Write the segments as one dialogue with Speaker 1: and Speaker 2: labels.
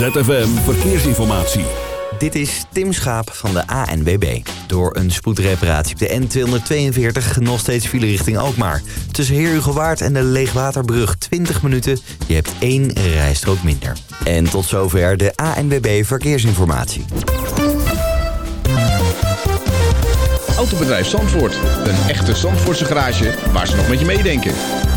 Speaker 1: ZFM Verkeersinformatie.
Speaker 2: Dit is Tim Schaap van de ANWB. Door een spoedreparatie op de N242 nog steeds file richting Alkmaar. Tussen Heerhugowaard en de Leegwaterbrug 20 minuten. Je hebt één rijstrook minder. En tot zover de ANWB Verkeersinformatie.
Speaker 3: Autobedrijf Zandvoort. Een echte Zandvoortse garage waar ze nog met je meedenken.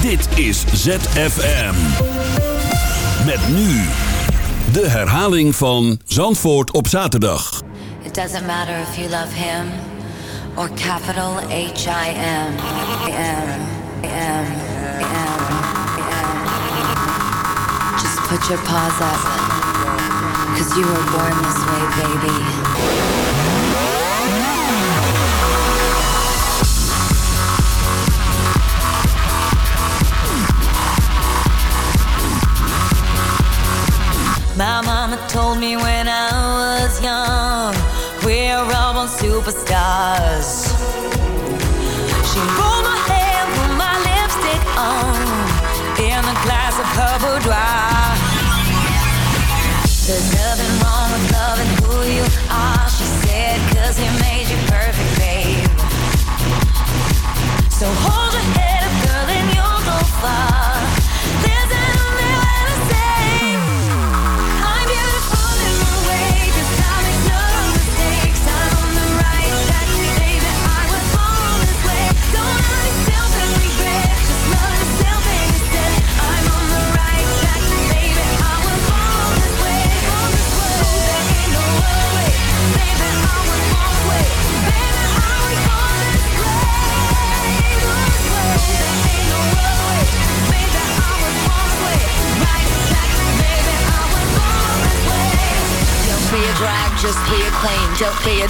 Speaker 1: Dit is ZFM. Met nu de herhaling van Zandvoort op zaterdag.
Speaker 4: It doesn't matter if you love him or capital H-I-M. M, M, M. Just put your paws up. Cause you were born this way, baby.
Speaker 5: My mama told me when I was young, we're all born superstars. She rolled my hair, put my lipstick on, in a glass of her boudoir. There's nothing wrong with loving who you are, she said, cause he made you perfect, babe. So hold your head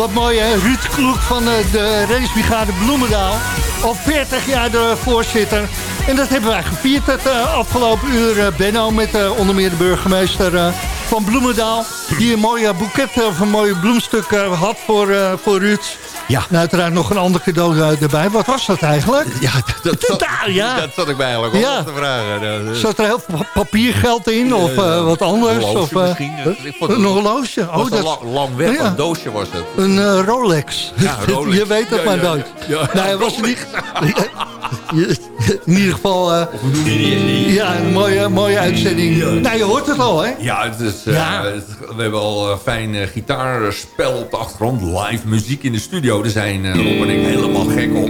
Speaker 6: Wat mooi hè, Ruud Kloek van eh, de racebrigade Bloemendaal. Al 40 jaar de voorzitter. En dat hebben wij gevierd het eh, afgelopen uur, eh, Benno. Met eh, onder meer de burgemeester van Bloemendaal. Die een mooie boeket of een mooi bloemstuk eh, had voor, voor Ruud.
Speaker 7: Ja.
Speaker 6: En uiteraard nog een ander cadeau eh, erbij. Wat was dat eigenlijk?
Speaker 7: Ja, dat, dat,
Speaker 6: Daar, ja.
Speaker 7: dat zat ik mij eigenlijk ook
Speaker 6: Ja.
Speaker 7: te vragen. Dat-
Speaker 6: Zat er heel veel papiergeld in of eh, wat anders?
Speaker 7: Een
Speaker 6: Of, eh,
Speaker 7: misschien. Het-
Speaker 6: een horloge? Oh,
Speaker 7: een
Speaker 6: dat
Speaker 7: lang, lang weg,
Speaker 6: Ja.
Speaker 7: een doosje was het.
Speaker 6: Een Rolex.
Speaker 7: Ja, Rolex.
Speaker 6: je weet het maar nooit. Nee, hij was niet... In ieder geval, eh, ja, een mooie, mooie uitzending. Nou, je hoort het al, hè?
Speaker 7: Ja, het is, eh,
Speaker 6: Ja.
Speaker 7: het- we hebben al een fijn eh, gitaarspel op de achtergrond. Live muziek in de studio. Daar zijn eh, Rob en ik helemaal gek op.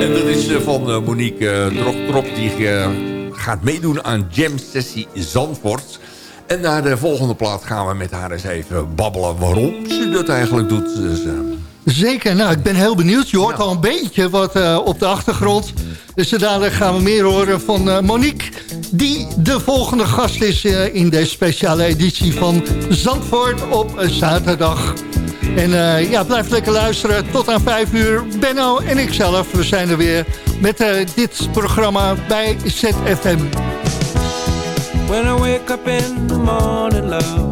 Speaker 7: En dat is eh, van eh, Monique uh, Drogtrop. Die eh, gaat meedoen aan Jam Sessie Zandvoort. En naar de volgende plaat gaan we met haar eens even babbelen waarom ze dat eigenlijk doet. Dus, eh,
Speaker 6: Zeker, nou, ik ben heel benieuwd. Je hoort al een beetje wat eh, op de achtergrond. Dus dadelijk gaan we meer horen van eh, Monique... die de volgende gast is eh, in deze speciale editie van Zandvoort op zaterdag. En eh, ja, blijf lekker luisteren tot aan 5 uur. Benno en ikzelf, we zijn er weer met eh, dit programma bij ZFM.
Speaker 8: When I wake up in the morning, love,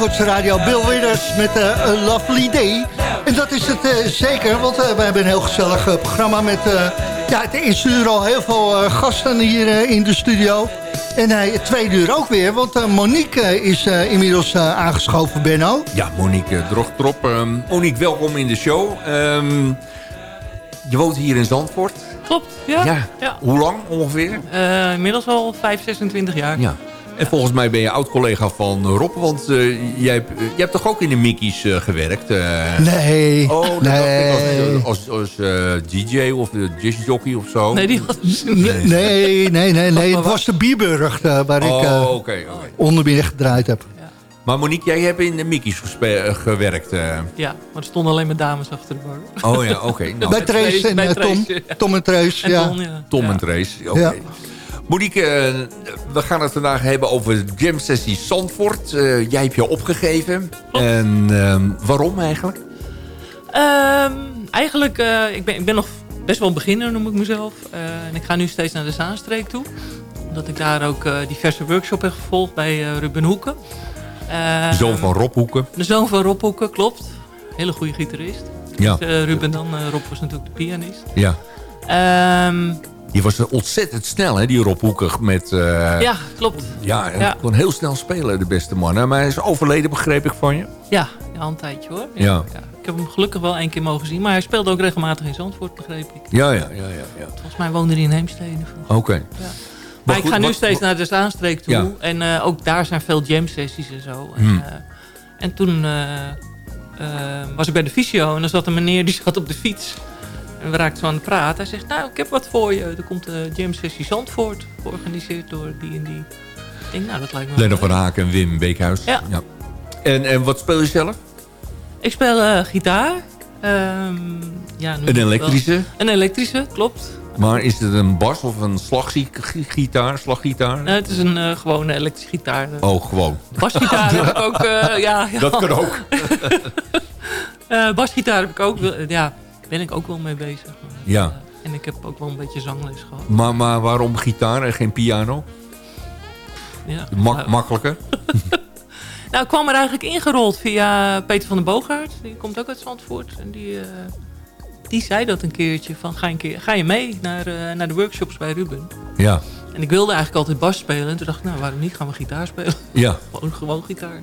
Speaker 6: Zandvoortse radio Bill Withers met eh, A Lovely Day. En dat is het eh, zeker, want eh, we hebben een heel gezellig programma met... eh, ja, het eerste uur al heel veel gasten hier in de studio. En hij het tweede uur ook weer, want Monique is eh, inmiddels eh, aangeschoven, Benno.
Speaker 7: Ja, Monique Drogtrop. Ehm, Monique, welkom in de show. Ehm, je woont hier in Zandvoort.
Speaker 9: Klopt, ja.
Speaker 7: Ja.
Speaker 9: ja.
Speaker 7: Hoe lang ongeveer?
Speaker 9: Eh, inmiddels al 5, 26 jaar.
Speaker 7: Ja. En volgens mij ben je oud-collega van Rob, want eh, jij, hebt, jij hebt toch ook in de Mickey's eh, gewerkt? eh?
Speaker 6: Nee,
Speaker 7: Oh, dat
Speaker 6: nee.
Speaker 7: dacht ik als, als, als eh, DJ of uh, discjockey of zo?
Speaker 9: Nee, die was...
Speaker 6: nee, nee, nee, nee, nee. Het was de Bierburg eh, waar ik
Speaker 7: Oh,
Speaker 6: eh,
Speaker 7: oké.
Speaker 6: onder meer gedraaid heb.
Speaker 7: Maar Monique, jij hebt in de Mickey's eh, gewerkt. eh.
Speaker 9: Ja, maar er stonden alleen maar dames achter de bar.
Speaker 7: Oh ja, oké. Nou,
Speaker 6: Bij Trace en
Speaker 9: bij
Speaker 6: eh, Tom. Tom en Trace,
Speaker 9: En
Speaker 6: ja.
Speaker 9: Ton, ja.
Speaker 7: Tom
Speaker 9: Ja.
Speaker 7: en Trace. Oké. Monique, eh, we gaan het vandaag hebben over de Jam Sessie Zandvoort. Eh, jij hebt je opgegeven. En ehm, waarom eigenlijk?
Speaker 9: Ehm, eigenlijk, eh, ik, ben, ik ben nog best wel een beginner, noem ik mezelf. En ik ga nu steeds naar de Zaanstreek toe. Omdat ik daar ook diverse workshops heb gevolgd bij Ruben Hoeken. Ehm,
Speaker 7: Zoon van Rob Hoeken.
Speaker 9: De zoon van Rob Hoeken, klopt. Hele goede gitarist.
Speaker 7: Ja,
Speaker 9: Dus, Ruben dan, Rob was natuurlijk de pianist.
Speaker 7: ja.
Speaker 9: Ehm,
Speaker 7: Die was ontzettend snel, hè, die Rob Hoeken. Met, eh,
Speaker 9: ja, klopt.
Speaker 7: ja, hij
Speaker 9: Ja.
Speaker 7: kon heel snel spelen, de beste man. hè. Maar hij is overleden, begreep ik van je.
Speaker 9: Ja, ja een tijdje hoor.
Speaker 7: Ja.
Speaker 9: Ik heb hem gelukkig wel één keer mogen zien. Maar hij speelde ook regelmatig in Zandvoort, begreep ik.
Speaker 7: Ja, ja, ja, ja. ja.
Speaker 9: Volgens mij woonde hij in Heemstede.
Speaker 7: Oké.
Speaker 9: Maar, ik
Speaker 7: goed,
Speaker 9: ga nu
Speaker 7: wat-
Speaker 9: steeds naar de Zaanstreek toe.
Speaker 7: Ja.
Speaker 9: En eh, ook daar zijn veel jam sessies en zo. En,
Speaker 7: Hmm.
Speaker 9: eh, en toen was ik bij de fysio. En dan zat een meneer die zat op de fiets. En we raakten zo aan het praten. Hij zegt, nou, ik heb wat voor je. Er komt de jam sessie Zandvoort. Georganiseerd door die en die. Ik denk, nou, dat lijkt me
Speaker 7: Lennart van. Haken en Wim Beekhuis.
Speaker 9: Ja.
Speaker 7: En, en wat speel je zelf?
Speaker 9: Ik speel eh, gitaar. Ehm, ja, nu
Speaker 7: Een
Speaker 9: wel-
Speaker 7: elektrische?
Speaker 9: Een elektrische, klopt.
Speaker 7: Maar is het een bas of een slaggitaar? slaggitaar?
Speaker 9: Nou, het is een eh, gewone elektrische gitaar.
Speaker 7: Oh, gewoon.
Speaker 9: Basgitaar heb ik ook. eh, ja, ja.
Speaker 7: Dat kan ook.
Speaker 9: Eh, basgitaar heb ik ook. Ja, ben ik ook wel mee bezig. Maar,
Speaker 7: Ja.
Speaker 9: eh, en ik heb ook wel een beetje zangles gehad.
Speaker 7: Maar, maar waarom gitaar en geen piano?
Speaker 9: Ja.
Speaker 7: Mak
Speaker 9: Nou,
Speaker 7: makkelijker?
Speaker 9: nou, ik kwam er eigenlijk ingerold via Peter van den Boogaard. Die komt ook uit Zandvoort. En die, eh, die zei dat een keertje. Van, ga, een keer, ga je mee naar, eh, naar de workshops bij Ruben?
Speaker 7: Ja.
Speaker 9: En ik wilde eigenlijk altijd bas spelen. En toen dacht ik, nou waarom niet? Gaan we gitaar spelen?
Speaker 7: ja.
Speaker 9: gewoon, gewoon gitaar.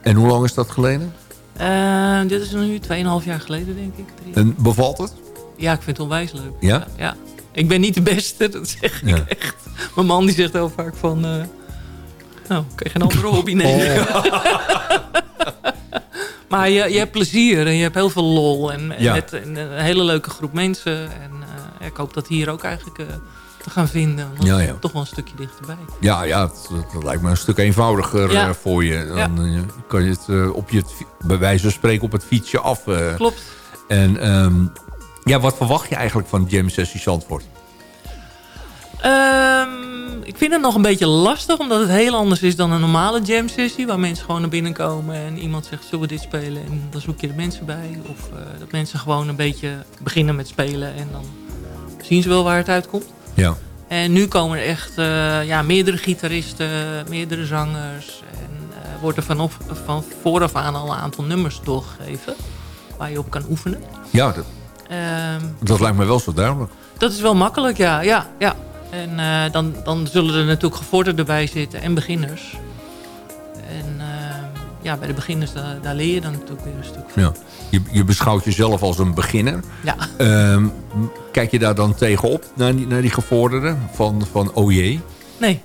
Speaker 7: En hoe lang is dat geleden?
Speaker 9: Eh, dit is nu 2,5 jaar geleden, denk ik. Drie.
Speaker 7: En bevalt het?
Speaker 9: Ja, ik vind het onwijs leuk.
Speaker 7: Ja?
Speaker 9: ja. Ik ben niet de beste, dat zeg ik echt. Mijn man die zegt heel vaak van... eh, nou, kan je geen andere hobby nemen? maar je, je hebt plezier en je hebt heel veel lol. En, en
Speaker 7: Ja.
Speaker 9: met een, een hele leuke groep mensen. En eh, ik hoop dat hier ook eigenlijk te gaan vinden. Want
Speaker 7: Ja,
Speaker 9: het
Speaker 7: ja.
Speaker 9: is toch wel een stukje dichterbij.
Speaker 7: Ja, ja het, het lijkt me een stuk eenvoudiger
Speaker 9: Ja.
Speaker 7: eh, voor je. Dan eh, kan je het eh, op je, bij wijze van spreken op het fietsje af.
Speaker 9: Klopt.
Speaker 7: En ehm, ja, wat verwacht je eigenlijk van Jam Sessie Zandvoort?
Speaker 9: Ehm, ik vind het nog een beetje lastig, omdat het heel anders is dan een normale jam sessie. Waar mensen gewoon naar binnen komen en iemand zegt, zullen we dit spelen? En dan zoek je de mensen bij. Of dat mensen gewoon een beetje beginnen met spelen en dan zien ze wel waar het uitkomt.
Speaker 7: Ja.
Speaker 9: En nu komen er echt eh, ja, meerdere gitaristen, meerdere zangers. En eh wordt er vanaf, van vooraf aan al een aantal nummers doorgegeven. Waar je op kan oefenen.
Speaker 7: Ja, dat,
Speaker 9: Ehm,
Speaker 7: dat lijkt me wel zo duidelijk.
Speaker 9: dat is wel makkelijk, ja. ja, ja. En eh, dan, dan zullen er natuurlijk gevorderden bij zitten en beginners. Eh, ja, bij de beginners, daar, daar leer je dan natuurlijk weer een stuk van.
Speaker 7: Ja. Je, je beschouwt jezelf als een beginner.
Speaker 9: Ja.
Speaker 7: Ehm, kijk je daar dan tegenop, naar die, naar die gevorderden? Van, van oh jee?
Speaker 9: Nee.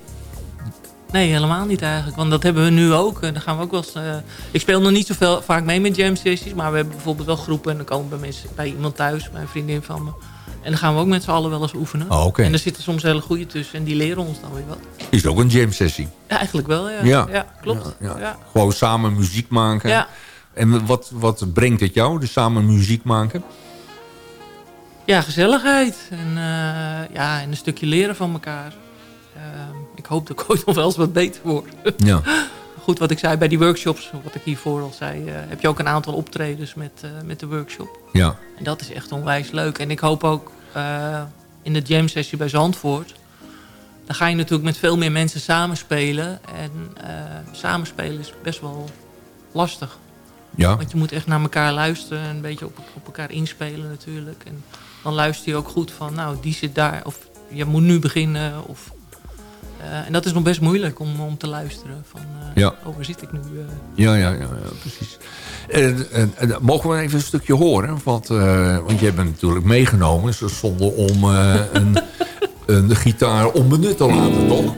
Speaker 9: Nee, helemaal niet eigenlijk. Want dat hebben we nu ook. En dan gaan we ook wel eens, eh, ik speel nog niet zoveel vaak mee met jam sessies. Maar we hebben bijvoorbeeld wel groepen. En dan komen bij, mensen, bij iemand thuis, bij een vriendin van me. En dan gaan we ook met z'n allen wel eens oefenen.
Speaker 7: Oh, oké.
Speaker 9: En er zitten soms hele goede tussen. En die leren ons dan weer wat.
Speaker 7: Is ook een jam sessie.
Speaker 9: Ja, eigenlijk wel, ja.
Speaker 7: Ja.
Speaker 9: klopt.
Speaker 7: Ja,
Speaker 9: Ja,
Speaker 7: ja.
Speaker 9: ja.
Speaker 7: Gewoon samen muziek maken. En wat, wat brengt het jou, de samen muziek maken?
Speaker 9: gezelligheid. En, eh, ja, en een stukje leren van elkaar. Eh, ik hoop dat ik ooit nog wel eens wat beter word.
Speaker 7: Ja.
Speaker 9: Goed, wat ik zei bij die workshops, wat ik hiervoor al zei... eh, heb je ook een aantal optredens met, met de workshop.
Speaker 7: Ja.
Speaker 9: En dat is echt onwijs leuk. En ik hoop ook in de jam sessie bij Zandvoort... dan ga je natuurlijk met veel meer mensen samenspelen. En eh, samenspelen is best wel lastig.
Speaker 7: Ja.
Speaker 9: Want je moet echt naar elkaar luisteren en een beetje op, op elkaar inspelen natuurlijk. En dan luister je ook goed van, nou, die zit daar. Of je moet nu beginnen. Of, eh, en dat is nog best moeilijk om, om te luisteren. Van, eh,
Speaker 7: Ja.
Speaker 9: oh, waar zit ik nu? eh?
Speaker 7: Ja, ja, ja, ja precies. En, en, en mogen we even een stukje horen? Want, eh, want jij bent natuurlijk meegenomen. Zonder om eh, een, een gitaar onbenut te laten, toch?
Speaker 9: Eh,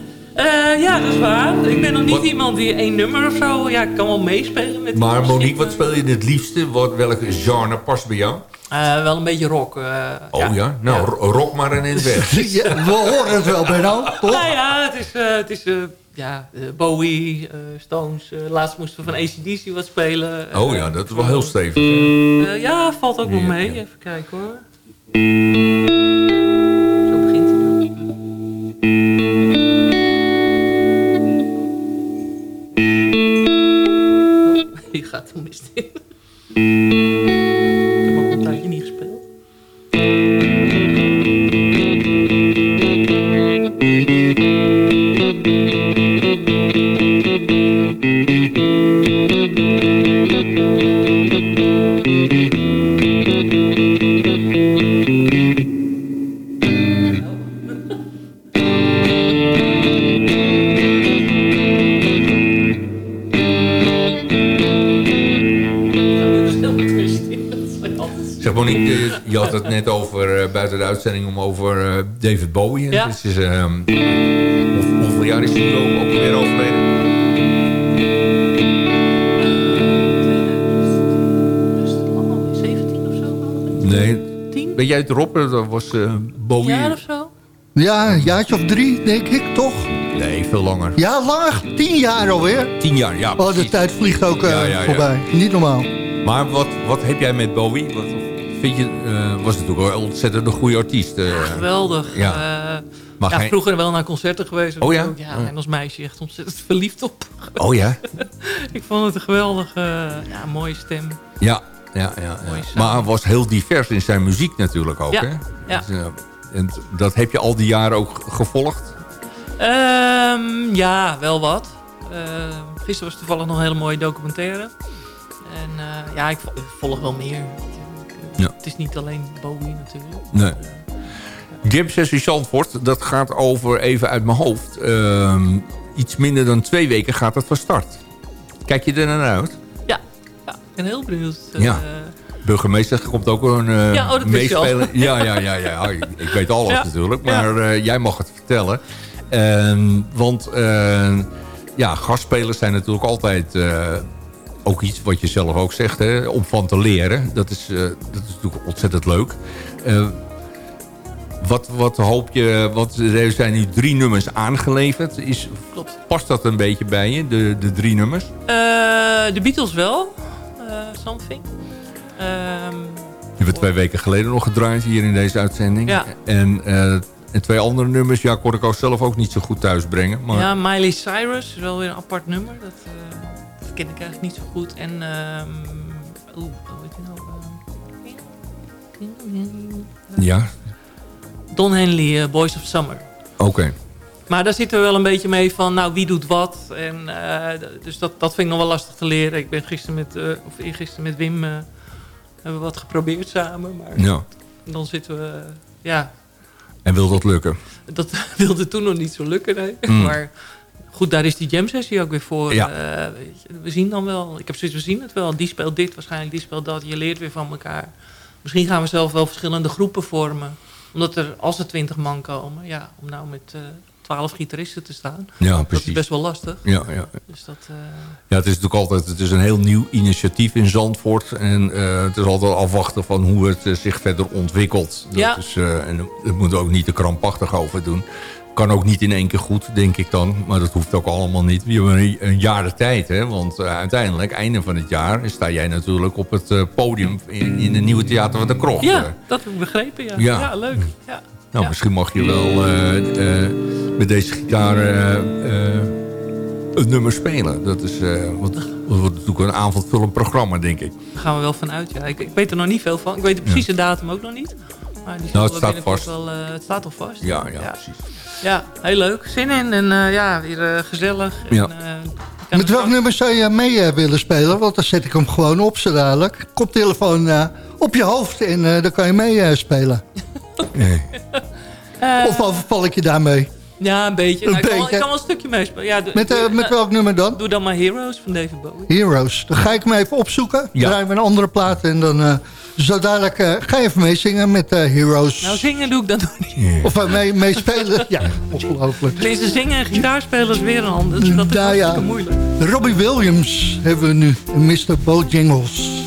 Speaker 9: Eh, ja, dat is waar. Ik ben nog niet
Speaker 7: Wat-
Speaker 9: iemand die één nummer of zo... Ja, ik kan wel meespelen met...
Speaker 7: Maar Monique, wat speel je het liefste? Wat, welk genre past bij jou?
Speaker 9: Eh, wel een beetje rock. eh,
Speaker 7: Oh ja, nou, ro- rock maar in weg.
Speaker 6: Ja, we horen het wel, Benno. Toch?
Speaker 9: Nou ja, het is, eh, het is eh, ja, eh, Bowie, eh, Stones. eh, laatst moesten we van ACDC wat spelen.
Speaker 7: Oh ja, dat is wel heel stevig.
Speaker 9: ja, valt ook wel mee. Even kijken hoor. Zo begint hij dan. Oh, gaat er mist in.
Speaker 7: Weet jij het erop? Dat was eh, Bowie.
Speaker 9: jaar of zo?
Speaker 6: Ja, een jaartje of drie, denk ik, toch?
Speaker 7: Nee, veel langer.
Speaker 6: Ja, langer. Tien jaar alweer.
Speaker 7: Tien jaar, ja
Speaker 6: Oh, de tijd vliegt ook eh,
Speaker 7: Ja, ja, ja.
Speaker 6: voorbij. Niet normaal.
Speaker 7: Maar wat, wat heb jij met Bowie? Wat, vind je, eh, was natuurlijk wel een ontzettend een goede artiest.
Speaker 9: Geweldig.
Speaker 7: Ja. Maar
Speaker 9: vroeger wel naar concerten geweest.
Speaker 7: Oh ja?
Speaker 9: Ja,
Speaker 7: Oh.
Speaker 9: en als meisje echt ontzettend verliefd op.
Speaker 7: Oh ja?
Speaker 9: Ik vond het een geweldige, ja, mooie stem.
Speaker 7: Ja, ja, ja. Maar hij was heel divers in zijn muziek natuurlijk ook, hè? Dus, eh, en dat heb je al die jaren ook gevolgd?
Speaker 9: Ehm, ja, wel wat. Ehm, gisteren was toevallig nog een hele mooie documentaire. En eh, ja, ik vo- ik volg wel meer.
Speaker 7: Ja.
Speaker 9: Het is niet alleen Bowie natuurlijk.
Speaker 7: Nee. Jam Sessie Zandvoort, dat gaat over, even uit mijn hoofd... ehm, iets minder dan twee weken gaat het van start. Kijk je er naar uit?
Speaker 9: Ben heel benieuwd. Eh,
Speaker 7: Ja. Burgemeester komt ook een eh
Speaker 9: Ja, oh,
Speaker 7: meespelen. Ja, ja, ja, ja. Ik, ik weet alles
Speaker 9: Ja.
Speaker 7: natuurlijk. Maar eh, jij mag het vertellen. Ehm, want eh, ja, gastspelers zijn natuurlijk altijd ook iets wat je zelf ook zegt. Hè, om van te leren. Dat is, dat is natuurlijk ontzettend leuk. Wat, wat hoop je... Want er zijn nu drie nummers aangeleverd. Is,
Speaker 9: Klopt.
Speaker 7: past dat een beetje bij je, de, de drie nummers?
Speaker 9: De Beatles wel. Eh, something.
Speaker 7: Hebben we twee weken geleden nog gedraaid hier in deze uitzending.
Speaker 9: Ja.
Speaker 7: En, eh, en twee andere nummers, ja, kon ik ook zelf ook niet zo goed thuisbrengen. Maar
Speaker 9: Ja, Miley Cyrus is wel weer een apart nummer. Dat, eh, dat ken ik eigenlijk niet zo goed. En, ehm oeh, heet die nou? Ehm,
Speaker 7: ja,
Speaker 9: Don Henley, eh, Boys of Summer.
Speaker 7: oké.
Speaker 9: Maar daar zitten we wel een beetje mee van, nou, wie doet wat? En, eh, dus dat, dat vind ik nog wel lastig te leren. Ik ben gisteren met, eh, of eergisteren met Wim, eh, hebben we wat geprobeerd samen. Maar
Speaker 7: Ja.
Speaker 9: dan zitten we, ja,
Speaker 7: En wil dat lukken?
Speaker 9: dat wilde toen nog niet zo lukken, nee.
Speaker 7: Mm.
Speaker 9: Maar goed, daar is die jam sessie ook weer voor.
Speaker 7: Ja.
Speaker 9: Weet je, we zien dan wel. Ik heb zoiets, we zien het wel. Die speelt dit, waarschijnlijk die speelt dat. Je leert weer van elkaar. Misschien gaan we zelf wel verschillende groepen vormen. Omdat er, als er twintig man komen, ja, om nou met twaalf gitaristen te staan.
Speaker 7: Ja,
Speaker 9: Dat is
Speaker 7: precies.
Speaker 9: best wel lastig.
Speaker 7: Ja, ja.
Speaker 9: Dus dat, eh,
Speaker 7: ja, het is natuurlijk altijd het is een heel nieuw initiatief in Zandvoort. En eh, het is altijd afwachten van hoe het eh, zich verder ontwikkelt. Dat
Speaker 9: Ja.
Speaker 7: is, en het moet ook niet te krampachtig over doen. Kan ook niet in één keer goed, denk ik dan. Maar dat hoeft ook allemaal niet. We hebben een, jaar de tijd, hè. Want uiteindelijk, einde van het jaar... sta jij natuurlijk op het podium in, in het nieuwe theater van de Krocht.
Speaker 9: ja, dat heb ik begrepen, ja.
Speaker 7: Ja.
Speaker 9: Ja, leuk. Ja.
Speaker 7: Nou, misschien mag je wel met deze gitaar eh, eh, een nummer spelen. Dat is, eh, want het wordt natuurlijk een avondvullend programma, denk ik.
Speaker 9: Daar gaan we wel vanuit, ja. Ik, ik weet er nog niet veel van. Ik weet de precieze datum ook nog niet. Maar die
Speaker 7: Nou, het staat vast.
Speaker 9: Wel, eh, het staat al vast.
Speaker 7: Ja, ja, precies.
Speaker 9: Ja, heel leuk. Zin in en eh, ja, weer eh, gezellig. En,
Speaker 7: Ja.
Speaker 9: eh,
Speaker 6: Met welk
Speaker 9: van-
Speaker 6: nummer zou je mee eh, willen spelen? Want dan zet ik hem gewoon op zo dadelijk. Koptelefoon eh, op je hoofd en eh, dan kan je mee eh, spelen.
Speaker 7: Nee.
Speaker 9: Eh,
Speaker 6: of overval ik je daarmee?
Speaker 9: Ja, een beetje.
Speaker 6: Een
Speaker 9: Nou, ik, kan wel,
Speaker 6: beetje.
Speaker 9: ik kan wel een stukje meespelen. Ja,
Speaker 6: Met, eh, met
Speaker 9: eh,
Speaker 6: welk nummer dan?
Speaker 9: Doe dan maar Heroes van David Bowie.
Speaker 6: Heroes. Dan ga ik hem even opzoeken.
Speaker 7: Ja.
Speaker 6: Draaien we een andere plaat en dan eh, Zo dadelijk ga je even meezingen met eh, Heroes.
Speaker 9: Nou, zingen doe ik dat nog niet.
Speaker 6: Of uh, mee, meespelen. ja, ongelooflijk.
Speaker 9: Tenminste, zingen en gitaarspelen is weer een ander. Dus dat is
Speaker 6: Nou ja.
Speaker 9: hartstikke moeilijk.
Speaker 6: Robbie Williams hebben we nu. en Mr. Bojangles.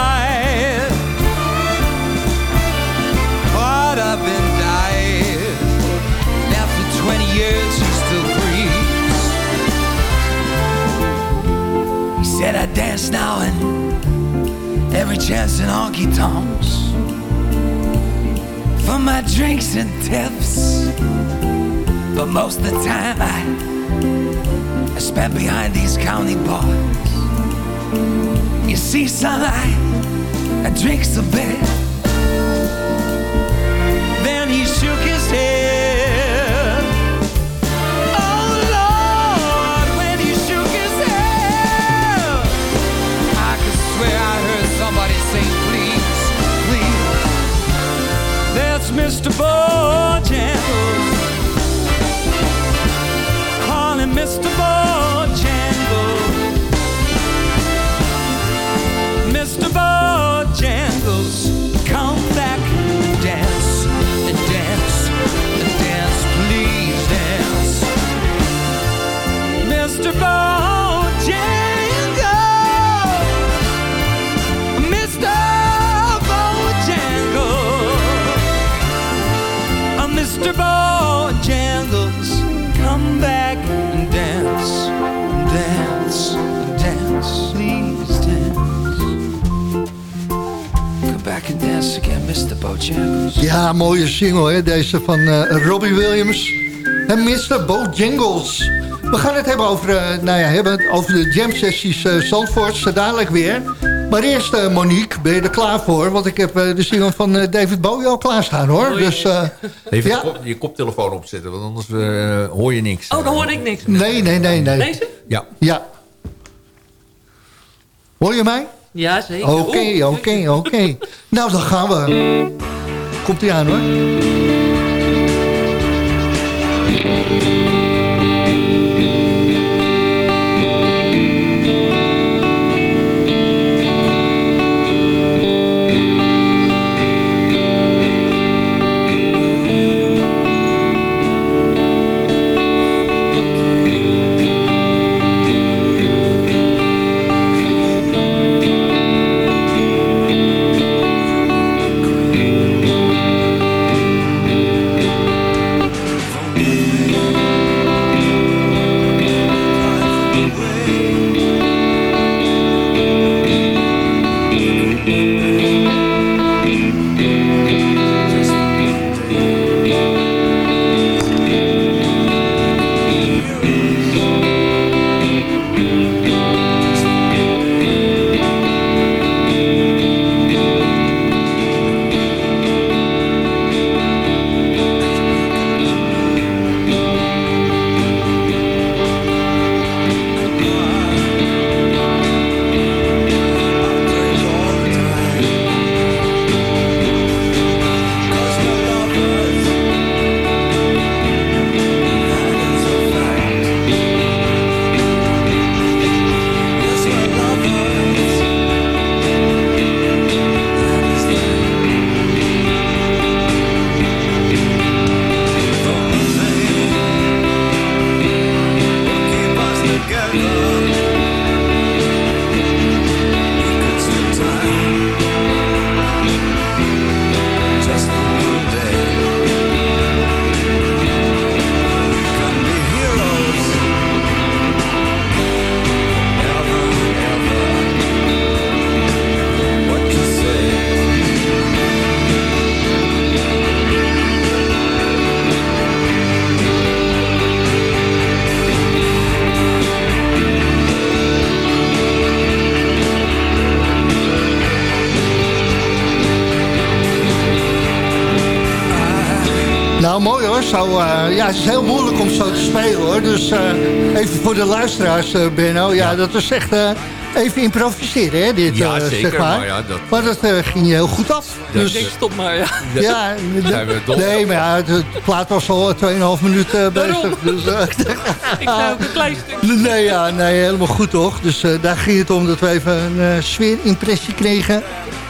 Speaker 10: Said, I dance now and every chance in honky tonks. For my drinks and tips. But most of the time, I, I spent behind these county bars. You see, son, I, drink drinks a Mr. Bojangles. Call him Mr. Bojangles. Mr. Bojangles, dance again, Mr. Bojangles.
Speaker 6: Ja, mooie single hè, deze van eh, Robbie Williams en Mr. Bojangles. We gaan het hebben over, eh, nou ja, hebben over de jam sessies uh, Zandvoort, zo dadelijk weer. Maar eerst eh, Monique, ben je er klaar voor? Want ik heb eh, de single van eh, David Bowie al klaarstaan hoor.
Speaker 9: Oh.
Speaker 6: Dus eh,
Speaker 7: Even
Speaker 6: Ja.
Speaker 7: je kop- je koptelefoon opzetten, want anders hoor je niks.
Speaker 9: Oh, dan hoorde ik niks
Speaker 6: nee, nee, nee, nee.
Speaker 9: Deze?
Speaker 7: Ja.
Speaker 6: Ja. Hoor je mij?
Speaker 9: Ja, zeker.
Speaker 6: Oké, oké, oké. Nou, dan gaan we. Komt ie aan hoor. Het is heel moeilijk om zo te spelen hoor. Dus eh, even voor de luisteraars, eh, Benno. Ja, dat was echt eh, even improviseren hè, dit,
Speaker 7: Ja,
Speaker 6: eh,
Speaker 7: zeker,
Speaker 6: zeg maar.
Speaker 7: maar ja, dat-
Speaker 6: Maar dat ging heel goed af.
Speaker 7: Dat-
Speaker 6: dus,
Speaker 9: Ik stop maar, ja.
Speaker 6: ja,
Speaker 7: Zijn we dol?
Speaker 6: nee, maar ja, het, het plaat was al 2,5 minuten bezig. Dus, eh,
Speaker 9: Ik zei ook een klein stukje.
Speaker 6: nee, ja, nee, helemaal goed toch. Dus eh, daar ging het om dat we even een eh, sfeerimpressie kregen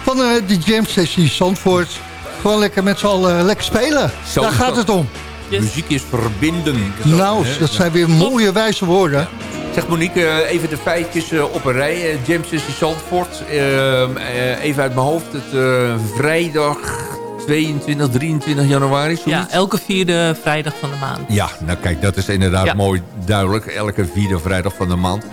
Speaker 6: van eh, de jam sessie Zandvoort. Gewoon lekker met z'n allen lekker spelen.
Speaker 7: Zo
Speaker 6: daar
Speaker 7: is
Speaker 6: gaat het om.
Speaker 9: Yes.
Speaker 7: Muziek is verbinden.
Speaker 6: Nou, dat zijn weer mooie wijze woorden.
Speaker 7: Zeg Monique, eh, even de feitjes eh, op een rij. Eh, Jam Sessie Zandvoort. Eh, eh, even uit mijn hoofd. Het eh, vrijdag 22, 23 januari.
Speaker 9: Ja,
Speaker 7: zoiets?
Speaker 9: elke vierde vrijdag van de maand.
Speaker 7: Ja, nou kijk, dat is inderdaad
Speaker 9: Ja.
Speaker 7: mooi duidelijk. Elke vierde vrijdag van de maand.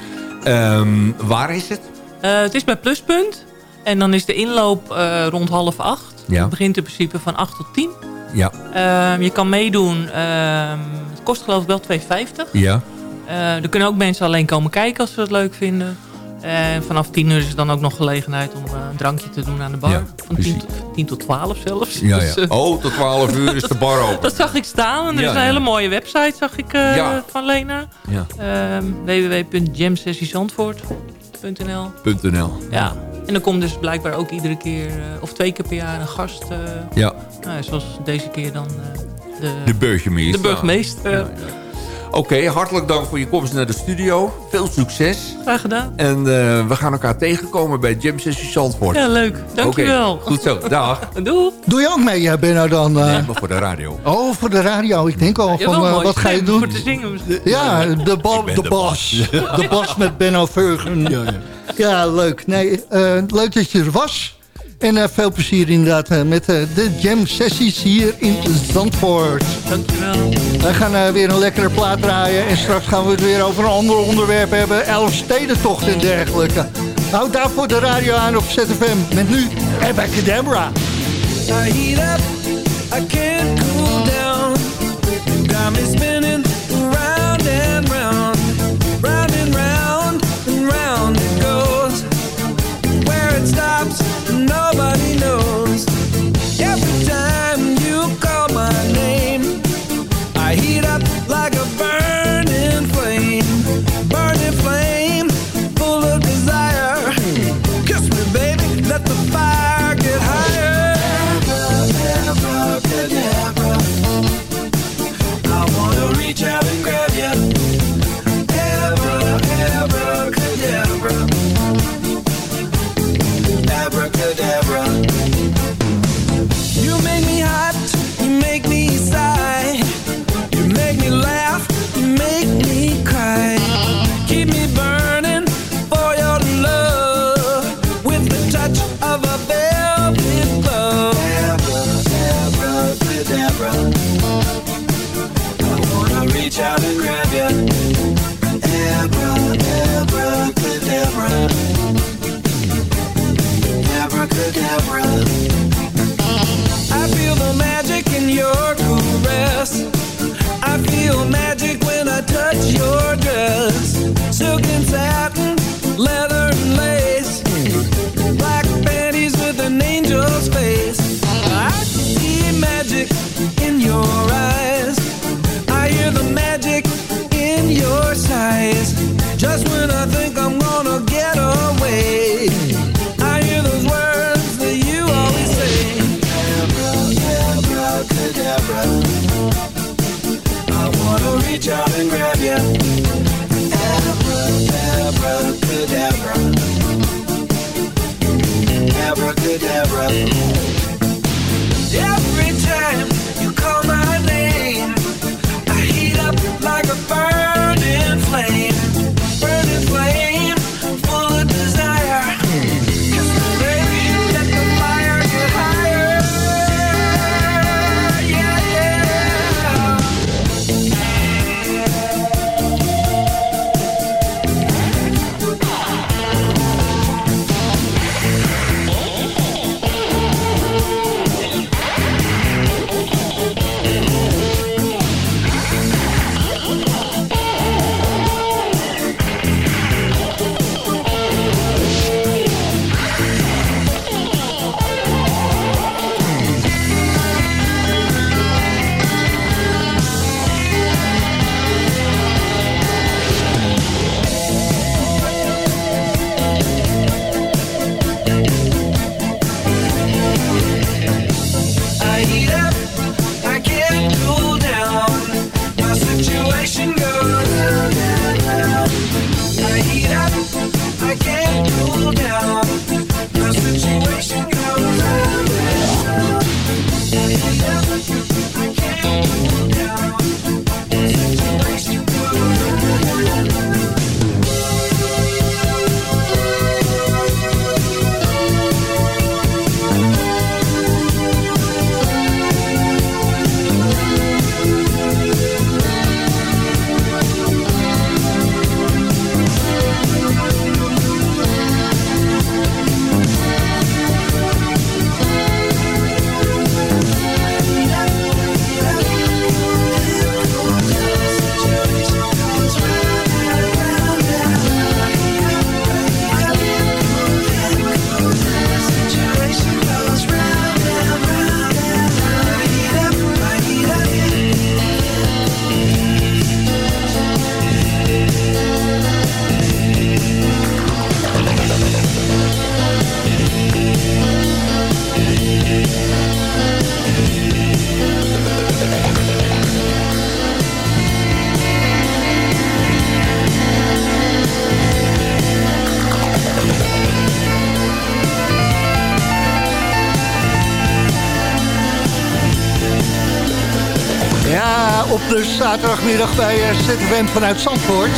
Speaker 7: Ehm, waar is het?
Speaker 9: Eh, het is bij Pluspunt. En dan is de inloop eh, rond half acht.
Speaker 7: Ja.
Speaker 9: Het begint in principe van 8 tot 10.
Speaker 7: Ja,
Speaker 9: Ehm, je kan meedoen. ehm, het kost geloof ik wel 2,50.
Speaker 7: ja.
Speaker 9: Eh, er kunnen ook mensen alleen komen kijken als ze het leuk vinden. En vanaf 10 uur is er dan ook nog gelegenheid om eh, een drankje te doen aan de bar.
Speaker 7: Ja,
Speaker 9: Van 10
Speaker 7: precies.
Speaker 9: tot, 10 tot 12 zelfs.
Speaker 7: ja,
Speaker 9: Dus,
Speaker 7: ja.
Speaker 9: eh,
Speaker 7: Oh, tot 12 uur is de bar open.
Speaker 9: dat zag ik staan. En er
Speaker 7: Ja,
Speaker 9: is een
Speaker 7: ja.
Speaker 9: hele mooie website zag ik eh,
Speaker 7: Ja.
Speaker 9: van Lena.
Speaker 7: Ja.
Speaker 9: Ehm www.jamsessiezandvoort.nl
Speaker 7: .nl.
Speaker 9: Ja. En dan komt dus blijkbaar ook iedere keer, eh, of twee keer per jaar, een gast. eh,
Speaker 7: Ja,
Speaker 9: nou, zoals deze keer dan eh, de,
Speaker 7: de burgemeester.
Speaker 9: de burgemeester.
Speaker 7: Ja, ja. Oké, hartelijk dank voor je komst naar de studio. Veel succes.
Speaker 9: Graag gedaan.
Speaker 7: En eh, we gaan elkaar tegenkomen bij Jam Sessie Zandvoort.
Speaker 9: Ja, leuk. Dankjewel.
Speaker 7: Goed zo. Dag.
Speaker 9: Doei.
Speaker 6: Doe je ook mee, eh, Benno, dan? eh?
Speaker 7: Nee, maar voor de radio.
Speaker 6: Oh, voor de radio. Ik denk al
Speaker 9: Ja,
Speaker 6: van, wat ga je doen?
Speaker 9: Voor te zingen. misschien.
Speaker 6: Ja, de, de
Speaker 7: de
Speaker 6: bas. De bas met Benno Veugen. Ja, ja. leuk. Nee, eh, leuk dat je er was. En eh, veel plezier inderdaad eh, met eh, de jam sessies hier in Zandvoort.
Speaker 9: Dankjewel.
Speaker 6: Wij gaan weer een lekkere plaat draaien. En straks gaan we het weer over een ander onderwerp hebben. Elf stedentocht en dergelijke. Houd daarvoor de radio aan op ZFM. Met nu Abacadabra.
Speaker 8: I heat up, I can't cool down.
Speaker 6: Zaterdagmiddag bij eh, ZFM vanuit Zandvoort.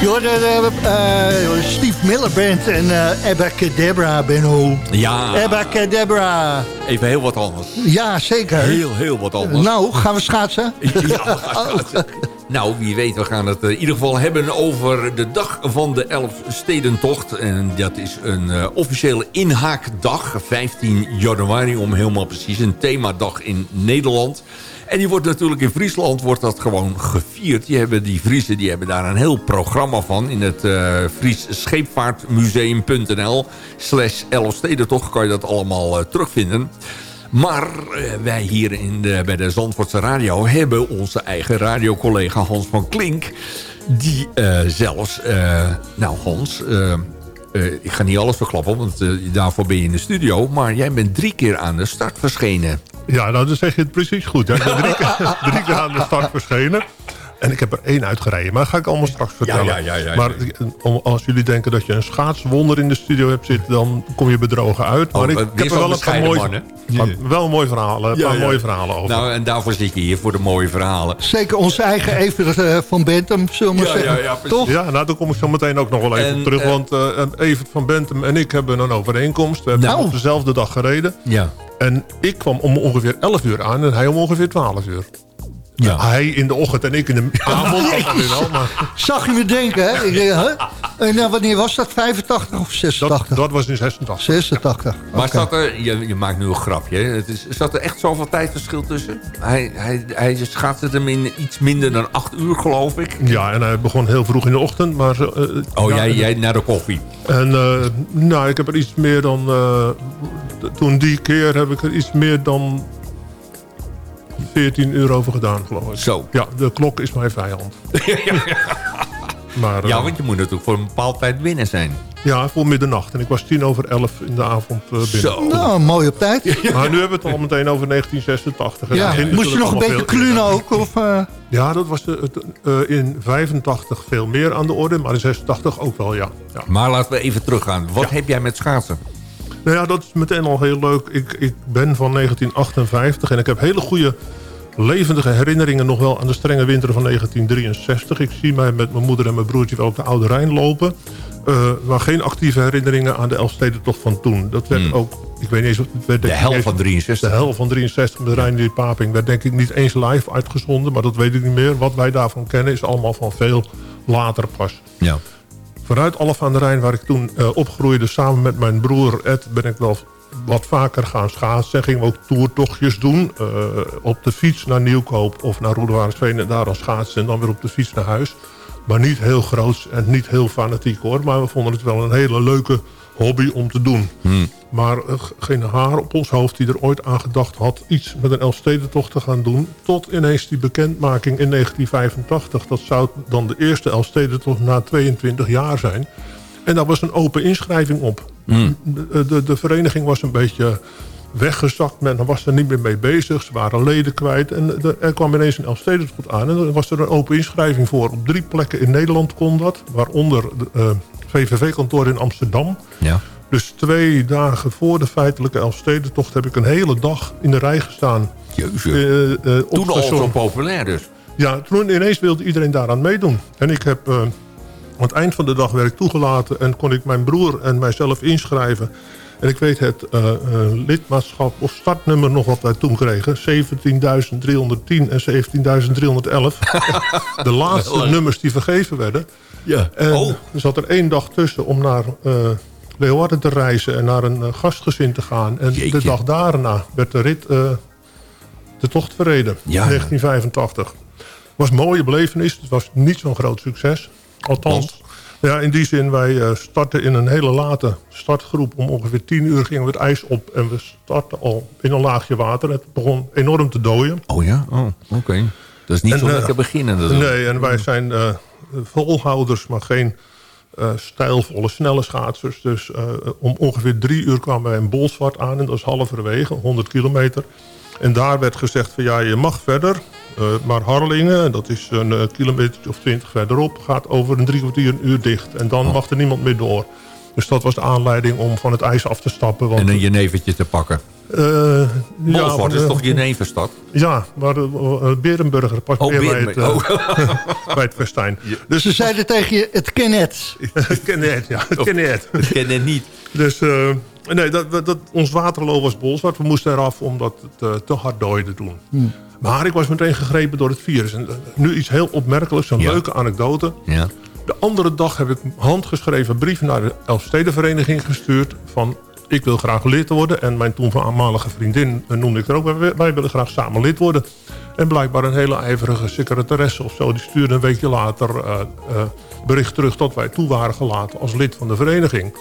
Speaker 6: Je hoorde eh, eh, Steve Miller Band en uh, Abacadabra, Benno.
Speaker 7: Ja,
Speaker 6: Abacadabra.
Speaker 7: even heel wat anders.
Speaker 6: Ja, zeker.
Speaker 7: Heel, heel wat anders.
Speaker 6: Nou, gaan we schaatsen?
Speaker 7: Ja, we gaan schaatsen. Nou, wie weet, we gaan het in ieder geval hebben over de dag van de Elfstedentocht. En dat is een officiële inhaakdag, 15 januari om helemaal precies. Een themadag in Nederland. En die wordt natuurlijk in Friesland wordt dat gewoon gevierd. Die, hebben, die Friesen die hebben daar een heel programma van. In het uh, Fries Scheepvaartmuseum.nl slash Elfstedentocht kan je dat allemaal uh, terugvinden. Maar uh, wij hier in de, bij de Zandvoortse Radio hebben onze eigen radiocollega Hans van Klink. Die zelfs, nou Hans, ik ga niet alles verklappen, want daarvoor ben je in de studio. Maar jij bent drie keer aan de start verschenen.
Speaker 11: Ja, nou dan zeg je het precies goed. Hè? Drie drie keer aan de start verschenen. En ik heb er één uitgereden, maar dat ga ik allemaal straks vertellen.
Speaker 7: Ja, ja, ja, ja,
Speaker 11: maar als jullie denken dat je een schaatswonder in de studio hebt zitten... dan kom je bedrogen uit. Maar
Speaker 7: Oh,
Speaker 11: ik, heb er wel een paar mooie,
Speaker 7: man, hè?
Speaker 11: maar wel een mooi verhalen, een
Speaker 7: Ja,
Speaker 11: paar
Speaker 7: ja.
Speaker 11: mooie verhalen over.
Speaker 7: Nou, en daarvoor zit je hier, voor de mooie verhalen.
Speaker 6: Zeker onze eigen Evert eh, van Bentham, zullen we zeggen.
Speaker 7: ja.
Speaker 6: Toch?
Speaker 11: Ja, nou, daar kom ik zo meteen ook nog wel even
Speaker 7: En,
Speaker 11: op terug.
Speaker 7: eh,
Speaker 11: want eh, Evert van Bentum en ik hebben een overeenkomst. We hebben
Speaker 6: Nou.
Speaker 11: op dezelfde dag gereden.
Speaker 7: Ja.
Speaker 11: En ik kwam om ongeveer 11 uur aan en hij om ongeveer 12 uur.
Speaker 7: Ja.
Speaker 11: Hij in de ochtend en ik in de avond. wel, maar
Speaker 6: Zag je me denken, hè? Ik denk, huh? En eh, wanneer was dat? 85 of 86?
Speaker 11: dat, dat was in 86.
Speaker 6: 86.
Speaker 7: Maar
Speaker 6: Oké.
Speaker 7: zat er, je, je maakt nu een grapje? Het is, zat er echt zoveel tijdverschil tussen? Hij, hij, hij schaatste hem in iets minder dan acht uur, geloof ik.
Speaker 11: Ja, en hij begon heel vroeg in de ochtend. Maar, zo, eh,
Speaker 7: Oh,
Speaker 11: ja,
Speaker 7: jij, jij naar de koffie.
Speaker 11: En eh, nou, ik heb er iets meer dan... eh, toen die keer heb ik er iets meer dan 14 uur over gedaan, geloof ik.
Speaker 7: Zo.
Speaker 11: Ja, de klok is mijn vijand. Maar, eh,
Speaker 7: Ja, want je moet natuurlijk voor een bepaald tijd binnen zijn.
Speaker 11: ja, voor middernacht. En ik was tien over elf in de avond eh, binnen.
Speaker 7: Zo.
Speaker 6: Nou, mooi op tijd.
Speaker 11: Maar nu hebben we het al meteen over 1986. En
Speaker 6: Ja, Moest je nog een beetje klunen ook? Of, eh.
Speaker 11: Ja, dat was eh, het, eh, in 85 veel meer aan de orde. Maar in 86 ook wel, ja. ja.
Speaker 7: Maar laten we even teruggaan. Wat heb jij met schaatsen?
Speaker 11: Nou ja, dat is meteen al heel leuk. Ik, ik ben van 1958 en ik heb hele goede levendige herinneringen nog wel aan de strenge winter van 1963. Ik zie mij met mijn moeder en mijn broertje wel op de Oude Rijn lopen. Eh, maar geen actieve herinneringen aan de Elfstedentocht van toen. Dat werd ook, ik weet niet eens... of- Het werd
Speaker 7: Hmm. De hel van 63.
Speaker 11: De hel van 63 met Reinier Paping werd denk ik niet eens live uitgezonden. Maar dat weet ik niet meer. Wat wij daarvan kennen is allemaal van veel later pas.
Speaker 7: Ja.
Speaker 11: Vanuit Alphen aan de Rijn, waar ik toen eh, opgroeide... samen met mijn broer Ed, ben ik wel wat vaker gaan schaatsen. En gingen we ook toertochtjes doen. eh, op de fiets naar Nieuwkoop of naar Roedewaardsveen... en daar dan schaatsen en dan weer op de fiets naar huis. Maar niet heel groot en niet heel fanatiek hoor. Maar we vonden het wel een hele leuke hobby om te doen. Maar eh, geen haar op ons hoofd die er ooit aan gedacht had... iets met een Elfstedentocht te gaan doen. Tot ineens die bekendmaking in 1985. Dat zou dan de eerste Elfstedentocht na 22 jaar zijn. En daar was een open inschrijving op. De, de, de vereniging was een beetje weggezakt. Men was er niet meer mee bezig. Ze waren leden kwijt. En de- er kwam ineens een Elfstedentocht aan. En er was er een open inschrijving voor. Op drie plekken in Nederland kon dat. Waaronder de eh, VVV-kantoor in Amsterdam.
Speaker 7: Ja.
Speaker 11: Dus twee dagen voor de feitelijke Elfstedentocht... heb ik een hele dag in de rij gestaan.
Speaker 7: Jezus.
Speaker 11: Eh, op
Speaker 7: Toen al zo populair dus.
Speaker 11: Ja, toen ineens wilde iedereen daaraan meedoen. En ik heb... aan het eind van de dag werd ik toegelaten... en kon ik mijn broer en mijzelf inschrijven. En ik weet het eh, eh, lidmaatschap of startnummer nog wat wij toen kregen. 17.310 en 17.311. de laatste nummers die vergeven werden.
Speaker 7: Ja.
Speaker 11: En
Speaker 7: Oh.
Speaker 11: er zat er één dag tussen om naar eh Leeuwarden te reizen... en naar een gastgezin te gaan. En
Speaker 7: Jeetje.
Speaker 11: de dag daarna werd de rit... de tocht verreden.
Speaker 7: Ja.
Speaker 11: In 1985. was een mooie belevenis. Het was niet zo'n groot succes. Althans, ja, in die zin, wij eh, startten in een hele late startgroep. Om ongeveer 10 uur gingen we het ijs op. En we startten al in een laagje water. Het begon enorm te dooien.
Speaker 7: Oh ja? Oh, oké. Dat is niet
Speaker 11: En,
Speaker 7: zo
Speaker 11: eh,
Speaker 7: lekker beginnen. Dat
Speaker 11: Nee, en wij zijn eh, volhouders, maar geen eh, stijlvolle, snelle schaatsers. Dus eh, om ongeveer drie uur kwamen wij in Bolsward aan. En dat is halverwege, 100 kilometer. En daar werd gezegd van ja, je mag verder. Eh, maar Harlingen, en dat is een eh, kilometer of twintig verderop... gaat over een drie kwartier een uur dicht. En dan mag er niemand meer door. Dus dat was de aanleiding om van het ijs af te stappen. Want,
Speaker 7: En een jenevertje te pakken.
Speaker 11: eh, ja, van,
Speaker 7: is toch jeneverstad?
Speaker 11: Ja, maar uh, Berenburger past
Speaker 7: Oh,
Speaker 11: meer bij het, eh, bij het festijn.
Speaker 6: Dus ze zeiden tegen je, het ken het.
Speaker 11: Het ken het, ja. Het ken het.
Speaker 7: Ik ken het niet.
Speaker 11: Dus eh, nee, dat, dat, ons waterloo was bolzwart. We moesten eraf omdat het eh, te hard dooide toen.
Speaker 7: Hmm.
Speaker 11: Maar ik was meteen gegrepen door het virus. En, eh, nu iets heel opmerkelijks, een
Speaker 7: Ja.
Speaker 11: leuke anekdote.
Speaker 7: Ja.
Speaker 11: De andere dag heb ik handgeschreven brief naar de Elfstedenvereniging gestuurd... van ik wil graag lid worden. En mijn toenmalige vriendin eh, noemde ik er ook bij. Wij- willen graag samen lid worden. En blijkbaar een hele ijverige secretaresse of zo... die stuurde een weekje later eh, eh, bericht terug... dat wij toe waren gelaten als lid van de vereniging.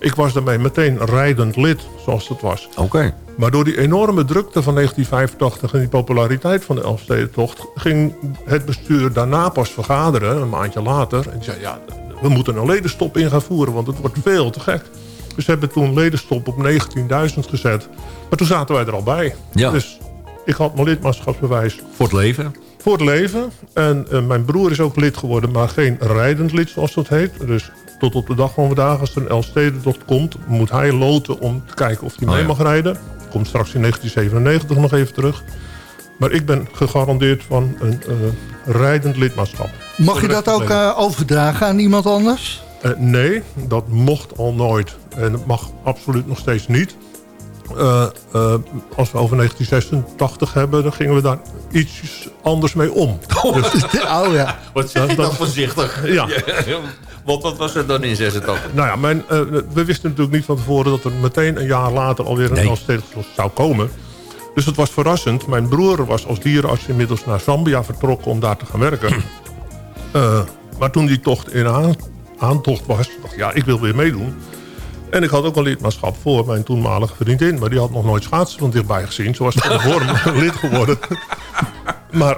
Speaker 11: Ik was daarmee meteen rijdend lid, zoals het was.
Speaker 7: Oké.
Speaker 11: Maar door die enorme drukte van 1985 en die populariteit van de Elfstedentocht... ging het bestuur daarna pas vergaderen, een maandje later. En zei, ja, we moeten een ledenstop in gaan voeren, want het wordt veel te gek. Dus we hebben toen ledenstop op 19.000 gezet. Maar toen zaten wij er al bij.
Speaker 7: Ja.
Speaker 11: Dus ik had mijn lidmaatschapsbewijs
Speaker 7: Voor het leven.
Speaker 11: voor het leven. En eh, mijn broer is ook lid geworden, maar geen rijdend lid zoals dat heet. Dus tot op de dag van vandaag, als er een Elfstedentocht komt... moet hij loten om te kijken of hij
Speaker 7: Oh,
Speaker 11: mee
Speaker 7: ja.
Speaker 11: mag rijden. Komt straks in 1997 nog even terug. Maar ik ben gegarandeerd van een eh, rijdend lidmaatschap.
Speaker 6: Mag je dat ook eh, overdragen aan iemand anders?
Speaker 11: Eh, nee, dat mocht al nooit. En dat mag absoluut nog steeds niet. Eh, eh, als we over 1986 hebben, dan gingen we daar iets anders mee om. Dus,
Speaker 6: Oh ja.
Speaker 7: Wat zeg je
Speaker 11: dat-
Speaker 7: dan voorzichtig?
Speaker 11: Ja.
Speaker 7: Want wat was er dan in 86?
Speaker 11: nou ja, mijn, eh, we wisten natuurlijk niet van tevoren dat er meteen een jaar later alweer een
Speaker 7: Nee.
Speaker 11: Zou komen. Dus het was verrassend. Mijn broer was als dierenarts inmiddels naar Zambia vertrokken om daar te gaan werken. Eh, maar toen die tocht in aan, aantocht was, dacht ik, ja, ik wil weer meedoen. En ik had ook een lidmaatschap voor mijn toenmalige vriendin. Maar die had nog nooit schaatsen van dichtbij gezien. Ze was van lid geworden. maar,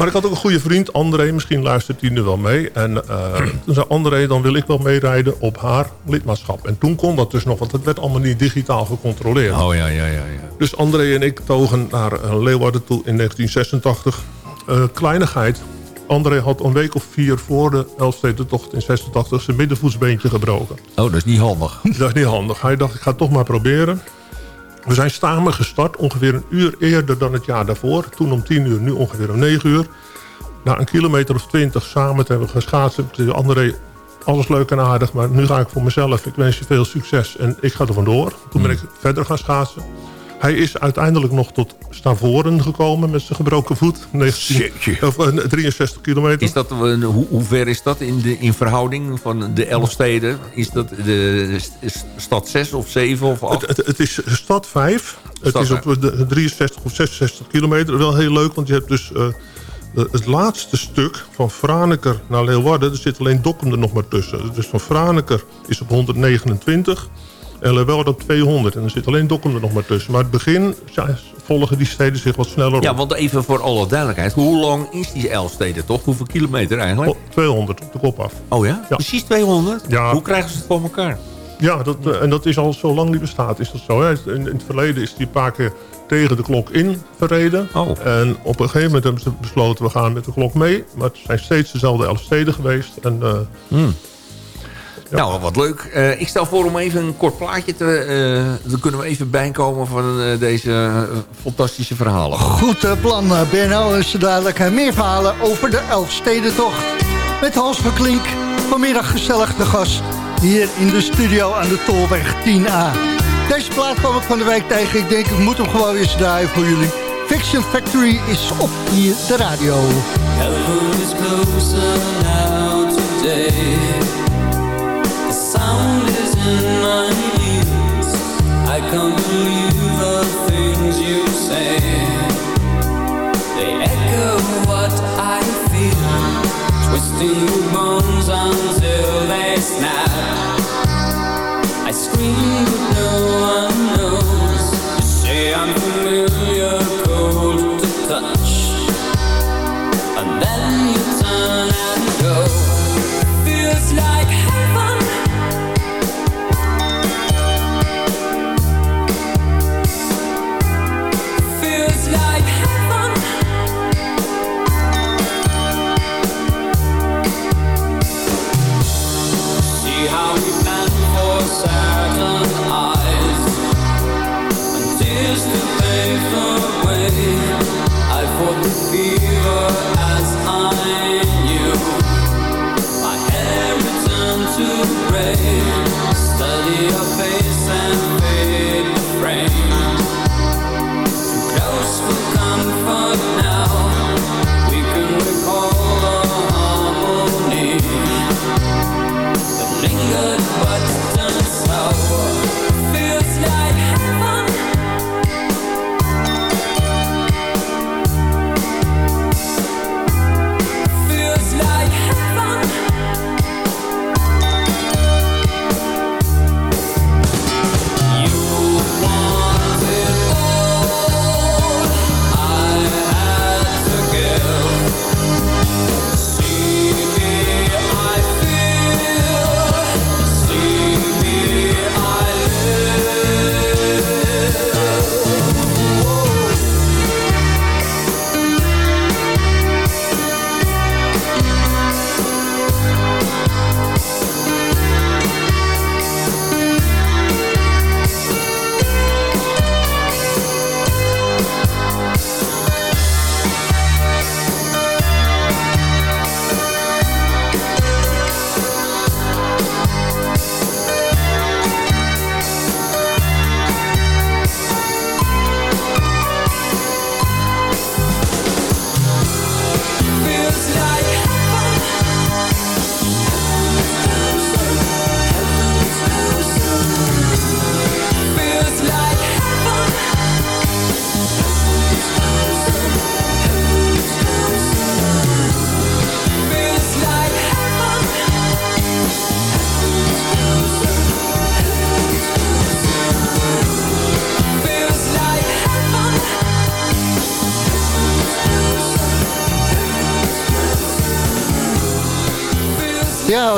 Speaker 11: maar ik had ook een goede vriend, André. Misschien luistert hij nu wel mee. En eh, toen zei André, dan wil ik wel meerijden op haar lidmaatschap. En toen kon dat dus nog, want het werd allemaal niet digitaal gecontroleerd.
Speaker 7: Oh ja, ja, ja. ja.
Speaker 11: Dus André en ik togen naar eh, Leeuwarden toe in 1986. Eh, kleinigheid. André had een week of vier voor de Elfstedentocht in 86 zijn middenvoetsbeentje gebroken.
Speaker 7: Oh, dat is niet handig.
Speaker 11: Dat is niet handig. Hij dacht, ik ga het toch maar proberen. We zijn samen gestart, ongeveer een uur eerder dan het jaar daarvoor. Toen om 10 uur, nu ongeveer om 9 uur. Na een kilometer of 20 samen te hebben zei, André, alles leuk en aardig, maar nu ga ik voor mezelf. Ik wens je veel succes en ik ga er vandoor. Toen ben ik verder gaan schaatsen. Hij is uiteindelijk nog tot Stavoren gekomen met zijn gebroken voet. 19,
Speaker 7: Jeetje.
Speaker 11: of, eh, 63 kilometer.
Speaker 7: Is dat, een- hoe, hoe ver is dat in, de, in verhouding van de elf steden? Is dat de, st- stad 6 of 7 of 8?
Speaker 11: Het, het, het is stad 5. Het is op de 63 of 66 kilometer. Wel heel leuk, want je hebt dus eh, het laatste stuk van Franeker naar Leeuwarden. Er zit alleen Dokkum er nog maar tussen. Dus van Franeker is op 129 en Leeuwarden op 200. En er zit alleen Dokkum er nog maar tussen. Maar het begin ja, volgen die steden zich wat sneller
Speaker 7: Ja,
Speaker 11: op.
Speaker 7: want even voor alle duidelijkheid. Hoe lang is die elfsteden toch? Hoeveel kilometer eigenlijk?
Speaker 11: Oh, 200 op de kop af.
Speaker 7: Oh ja?
Speaker 11: Ja.
Speaker 7: Precies 200?
Speaker 11: Ja.
Speaker 7: Hoe krijgen ze het voor elkaar?
Speaker 11: Ja, dat, eh, en dat is al zo lang die bestaat, is dat zo. Hè? In, in het verleden is die een paar keer tegen de klok in verreden.
Speaker 7: Oh.
Speaker 11: En op een gegeven moment hebben ze besloten, we gaan met de klok mee. Maar het zijn steeds dezelfde elf steden geweest. En, eh,
Speaker 7: Nou, wat leuk. Eh, ik stel voor om even een kort plaatje te... eh, dan kunnen we even bijkomen van eh, deze fantastische verhalen.
Speaker 6: Goed plan, Benno. En zo dadelijk meer verhalen over de Elfstedentocht. Met Hans van Klink. Vanmiddag gezellig te gast. Hier in de studio aan de Tolweg 10A. Deze plaat kwam ik van de week tegen. Ik denk, ik moet hem gewoon eens draaien voor jullie. Fiction Factory is op hier de radio.
Speaker 5: Heaven is closer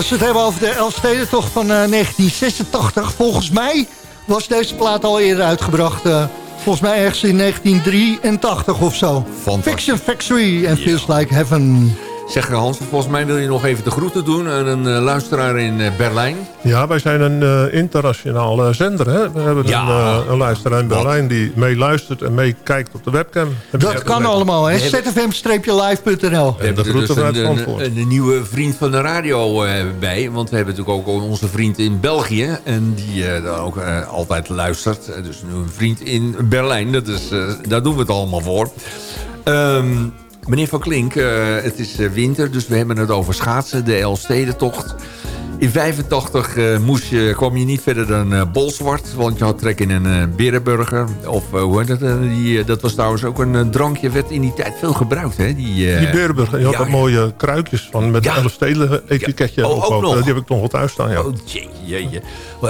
Speaker 6: als we het hebben over de Elfstedentocht van eh, 1986. Volgens mij was deze plaat al eerder uitgebracht. eh, volgens mij ergens in 1983 of zo.
Speaker 7: Fantastisch.
Speaker 6: Fiction Factory en Feels Like Heaven.
Speaker 7: Zeg Hans, volgens mij wil je nog even de groeten doen aan een eh, luisteraar in eh, Berlijn.
Speaker 11: Ja, wij zijn een eh, internationaal eh, zender. Hè? We hebben
Speaker 7: Ja.
Speaker 11: een, een luisteraar in Berlijn die meeluistert en meekijkt op de webcam. Heb
Speaker 6: Dat kan allemaal, hè? Zfm-live.nl.
Speaker 7: We hebben
Speaker 11: de
Speaker 7: dus
Speaker 11: groeten vanuit
Speaker 7: een, een, een nieuwe vriend van de radio eh, bij. Want we hebben natuurlijk ook onze vriend in België. En die eh, dan ook altijd luistert. Dus nu een vriend in Berlijn. Dat is, eh, daar doen we het allemaal voor. Ehm, meneer Van Klink, eh, het is eh, winter. Dus we hebben het over schaatsen. De Elfstedentocht. In 85 eh, moest je, kwam je niet verder dan eh, Bolsward. Want je had trek in een eh berenburger. Of hoe heet eh, die, dat was trouwens ook een drankje. Werd in die tijd veel gebruikt. Hè? Die,
Speaker 11: Die Berenburg, je had
Speaker 7: ja, ja.
Speaker 11: mooie kruikjes van met
Speaker 7: Ja.
Speaker 11: een etiketje.
Speaker 7: Ja. Oh, ook nog.
Speaker 11: Die heb ik nog wel thuis staan, ja.
Speaker 7: Oh, jee,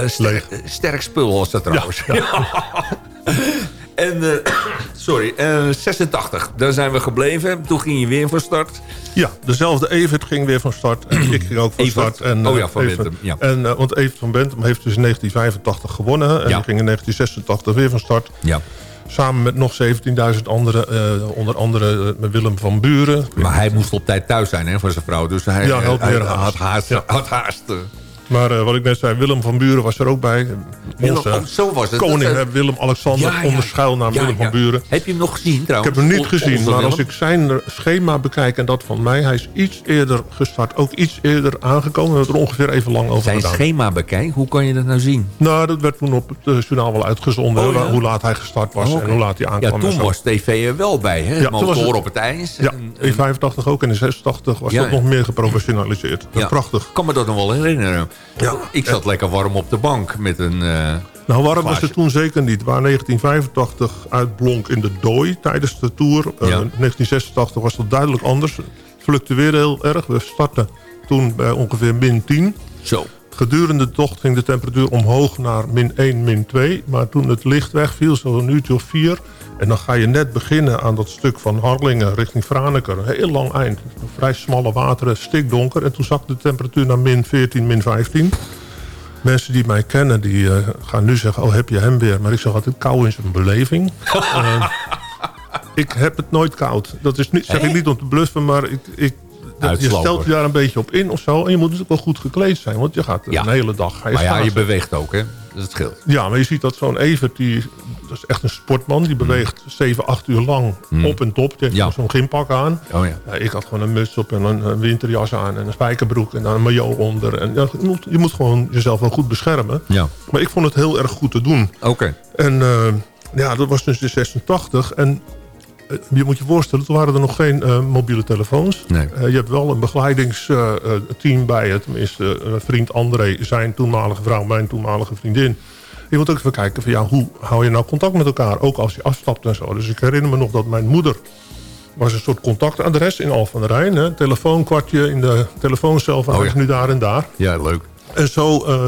Speaker 7: sterk, sterk spul was dat trouwens. en, eh, sorry, eh, 86, daar zijn we gebleven. Toen ging je weer van start.
Speaker 11: Ja, dezelfde Evert ging weer van start. En ik ging ook van
Speaker 7: Evert.
Speaker 11: start. En,
Speaker 7: Oh
Speaker 11: eh,
Speaker 7: ja, van
Speaker 11: Evert-
Speaker 7: Bentham, ja.
Speaker 11: En, want Evert van Bentham heeft dus in 1985 gewonnen. En
Speaker 7: Ja.
Speaker 11: die ging in 1986 weer van start.
Speaker 7: Ja.
Speaker 11: Samen met nog 17.000 anderen. onder andere met Willem van Buren.
Speaker 7: Maar hij moest op tijd thuis zijn hè, voor zijn vrouw. Dus hij,
Speaker 11: Ja, hij had haast.
Speaker 7: Had haast.
Speaker 11: Maar eh, wat ik net zei, Willem van Buren was er ook bij.
Speaker 7: Willem-
Speaker 11: Onze
Speaker 7: oh, zo was het.
Speaker 11: koning,
Speaker 7: Dat, eh,
Speaker 11: Willem-Alexander,
Speaker 7: Ja, ja.
Speaker 11: onder schuilnaam
Speaker 7: Ja,
Speaker 11: Willem
Speaker 7: ja.
Speaker 11: van Buren.
Speaker 7: Heb je hem nog gezien
Speaker 11: Ik
Speaker 7: trouwens?
Speaker 11: heb hem niet gezien, maar als ik zijn eh, schema bekijk en dat van mij... hij is iets eerder gestart, ook iets eerder aangekomen. We hebben er ongeveer even lang over
Speaker 7: Zijn
Speaker 11: gedaan.
Speaker 7: schema bekijk, hoe kan je dat nou zien?
Speaker 11: Nou, dat werd toen op het journaal wel uitgezonden.
Speaker 7: Oh, ja?
Speaker 11: Hoe laat hij gestart was
Speaker 7: Oh,
Speaker 11: en hoe laat hij
Speaker 7: Ja,
Speaker 11: aankwam. en
Speaker 7: toen was tv er wel bij, hè?
Speaker 11: Ja, toen was
Speaker 7: Motor op het ijs.
Speaker 11: Ja,
Speaker 7: En-
Speaker 11: in 85 ook en in 86 was
Speaker 7: Ja,
Speaker 11: dat
Speaker 7: ja.
Speaker 11: nog meer geprofessionaliseerd.
Speaker 7: Ja.
Speaker 11: prachtig.
Speaker 7: Ik kan me dat nog wel herinneren.
Speaker 11: Ja.
Speaker 7: Ik zat lekker warm op de bank met een... eh,
Speaker 11: Nou, warm was het toen zeker niet. Waar 1985 uitblonk in de dooi tijdens de Tour. eh,
Speaker 7: Ja.
Speaker 11: 1986 was dat duidelijk anders. Het fluctueerde heel erg. We startten toen bij ongeveer min 10.
Speaker 7: zo.
Speaker 11: Gedurende de tocht ging de temperatuur omhoog naar min 1, min 2. Maar toen het licht wegviel, zo'n uurtje of 4... en dan ga je net beginnen aan dat stuk van Harlingen richting Franeker. Een heel lang eind. Vrij smalle wateren, stikdonker. En toen zakte de temperatuur naar min 14, min 15. Mensen die mij kennen, die eh, gaan nu zeggen... oh, heb je hem weer? Maar ik zeg altijd, kou is een beleving. Eh, ik heb het nooit koud. Dat is niet, zeg ik niet om te bluffen, maar ik... ik je stelt je daar een beetje op in of zo. En je moet natuurlijk wel goed gekleed zijn. Want je gaat
Speaker 7: Ja.
Speaker 11: een hele dag ga je
Speaker 7: Maar ja, je beweegt ook, hè? Dus het scheelt.
Speaker 11: Ja, maar je ziet dat zo'n Evert, die, dat is echt een sportman. Die beweegt 7, 8 uur lang op en top. Die heeft
Speaker 7: Mm. Ja.
Speaker 11: zo'n gympak aan.
Speaker 7: Oh ja.
Speaker 11: Ik had gewoon een muts op en een, een winterjas aan en een spijkerbroek en dan een maillot onder. En je, moet, je moet gewoon jezelf wel goed beschermen.
Speaker 7: Ja.
Speaker 11: Maar ik vond het heel erg goed te doen.
Speaker 7: Oké.
Speaker 11: En eh, ja, dat was dus in 86. En je moet je voorstellen, toen waren er nog geen eh, mobiele telefoons.
Speaker 7: Nee.
Speaker 11: Eh, je hebt wel een begeleidingsteam bij je. Tenminste, eh, vriend André, zijn toenmalige vrouw, mijn toenmalige vriendin. Je moet ook even kijken van ja, hoe hou je nou contact met elkaar? Ook als je afstapt en zo. Dus ik herinner me nog dat mijn moeder was een soort contactadres in Al van der Rijn. Hè? Telefoonkwartje in de telefooncel van
Speaker 7: Oh, ja.
Speaker 11: nu daar en daar.
Speaker 7: Ja, leuk.
Speaker 11: En zo, eh,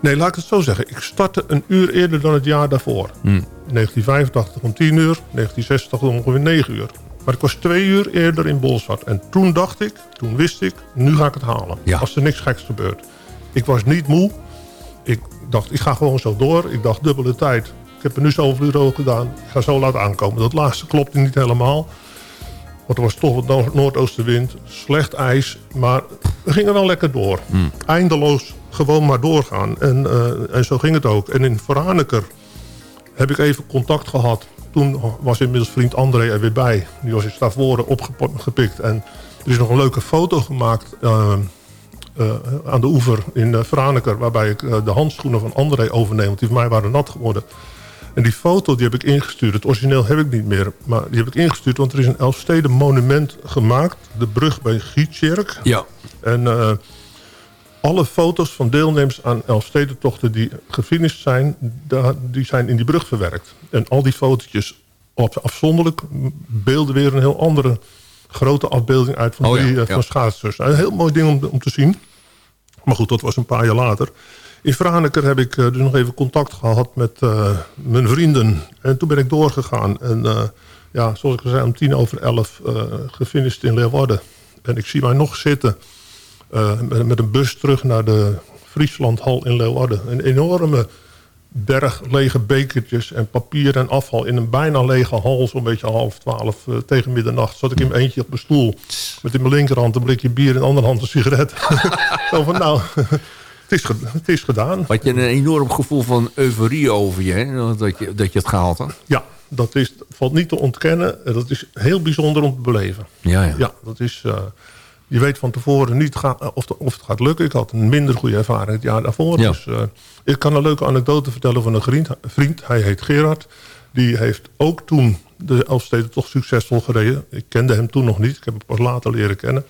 Speaker 11: nee, laat ik het zo zeggen. Ik startte een uur eerder dan het jaar daarvoor.
Speaker 7: Hmm.
Speaker 11: 1985 om 10 uur, 1986 om ongeveer 9 uur. Maar ik was twee uur eerder in Bolsward. En toen dacht ik, toen wist ik, nu ga ik het halen.
Speaker 7: Ja.
Speaker 11: Als er niks geks gebeurt. Ik was niet moe. Ik dacht, ik ga gewoon zo door. Ik dacht, dubbele tijd. Ik heb er nu zoveel uur over gedaan. Ik ga zo laten aankomen. Dat laatste klopte niet helemaal. Want er was toch wat noord- noordoostenwind. Slecht ijs. Maar we gingen wel lekker door. Eindeloos gewoon maar doorgaan. En, eh, en zo ging het ook. En in Veraneker heb ik even contact gehad. Toen was inmiddels vriend André er weer bij. Die was in Stavoren opgepikt. En er is nog een leuke foto gemaakt... eh, eh, aan de oever in Franeker... waarbij ik de handschoenen van André overneem... want die van mij waren nat geworden. En die foto die heb ik ingestuurd. Het origineel heb ik niet meer. Maar die heb ik ingestuurd, want er is een Elfsteden monument gemaakt. De brug bij Gietjerk.
Speaker 7: Ja.
Speaker 11: En eh, alle foto's van deelnemers aan Elfstedentochten die gefinished zijn... die zijn in die brug verwerkt. En al die fotootjes op, afzonderlijk beelden weer een heel andere grote afbeelding uit van,
Speaker 7: Oh
Speaker 11: die, eh,
Speaker 7: ja.
Speaker 11: van schaatsers. Een heel mooi ding om, om te zien. Maar goed, dat was een paar jaar later. In Franeker heb ik eh, dus nog even contact gehad met eh, mijn vrienden. En toen ben ik doorgegaan. En eh, ja, zoals ik al zei, om tien over elf uh, gefinished in Leeuwarden. En ik zie mij nog zitten met, met een bus terug naar de Frieslandhal in Leeuwarden. Een enorme berg lege bekertjes en papier en afval... in een bijna lege hal, zo'n beetje half twaalf eh, tegen middernacht... zat ik in mijn eentje op mijn stoel. Met in mijn linkerhand een blikje bier... en in de andere hand een sigaret. Zo van, nou, het is, het is gedaan.
Speaker 7: Had je een enorm gevoel van euforie over je, hè? Dat, je, dat je het gehaald had?
Speaker 11: Ja, dat is, valt niet te ontkennen. En Dat is heel bijzonder om te beleven.
Speaker 7: Ja, ja.
Speaker 11: Ja, dat is... eh, je weet van tevoren niet ga- of, het- of het gaat lukken. Ik had een minder goede ervaring het jaar daarvoor.
Speaker 7: Ja.
Speaker 11: Dus, eh, ik kan een leuke anekdote vertellen van een vriend. vriend. Hij heet Gerard. Die heeft ook toen de Elfsteden toch succesvol gereden. Ik kende hem toen nog niet. Ik heb hem pas later leren kennen.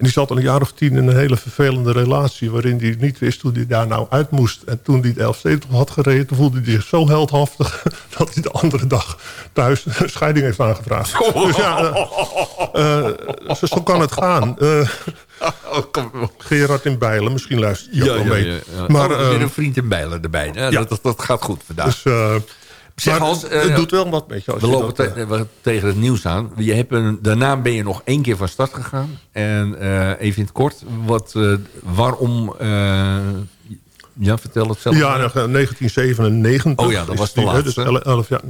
Speaker 11: En die zat al een jaar of tien in een hele vervelende relatie... waarin hij niet wist hoe hij daar nou uit moest. En toen hij de Elfsteden had gereden... toen voelde hij zich zo heldhaftig... dat hij de andere dag thuis een scheiding heeft aangevraagd. Dus ja, eh, eh, zo, zo kan het gaan. Eh, Gerard in Bijlen, misschien luistert hij ook wel mee. Maar,
Speaker 7: Maar, oh,
Speaker 11: eh,
Speaker 7: weer een vriend in Bijlen erbij. Ja, dat, dat, dat gaat goed vandaag.
Speaker 11: dus, eh,
Speaker 7: Zeg, Hans, eh,
Speaker 11: het doet wel wat met je. Als
Speaker 7: we lopen
Speaker 11: dat,
Speaker 7: te-
Speaker 11: eh,
Speaker 7: we- tegen het nieuws aan. Je hebt een, daarna ben je nog één keer van start gegaan. En eh, even in het kort, wat, eh, waarom... eh, ja, vertel het zelf.
Speaker 11: ja, nog, eh, 1997.
Speaker 7: Oh ja, dat was de
Speaker 11: die, hè,
Speaker 7: laatste.
Speaker 11: Dus 11 jaar,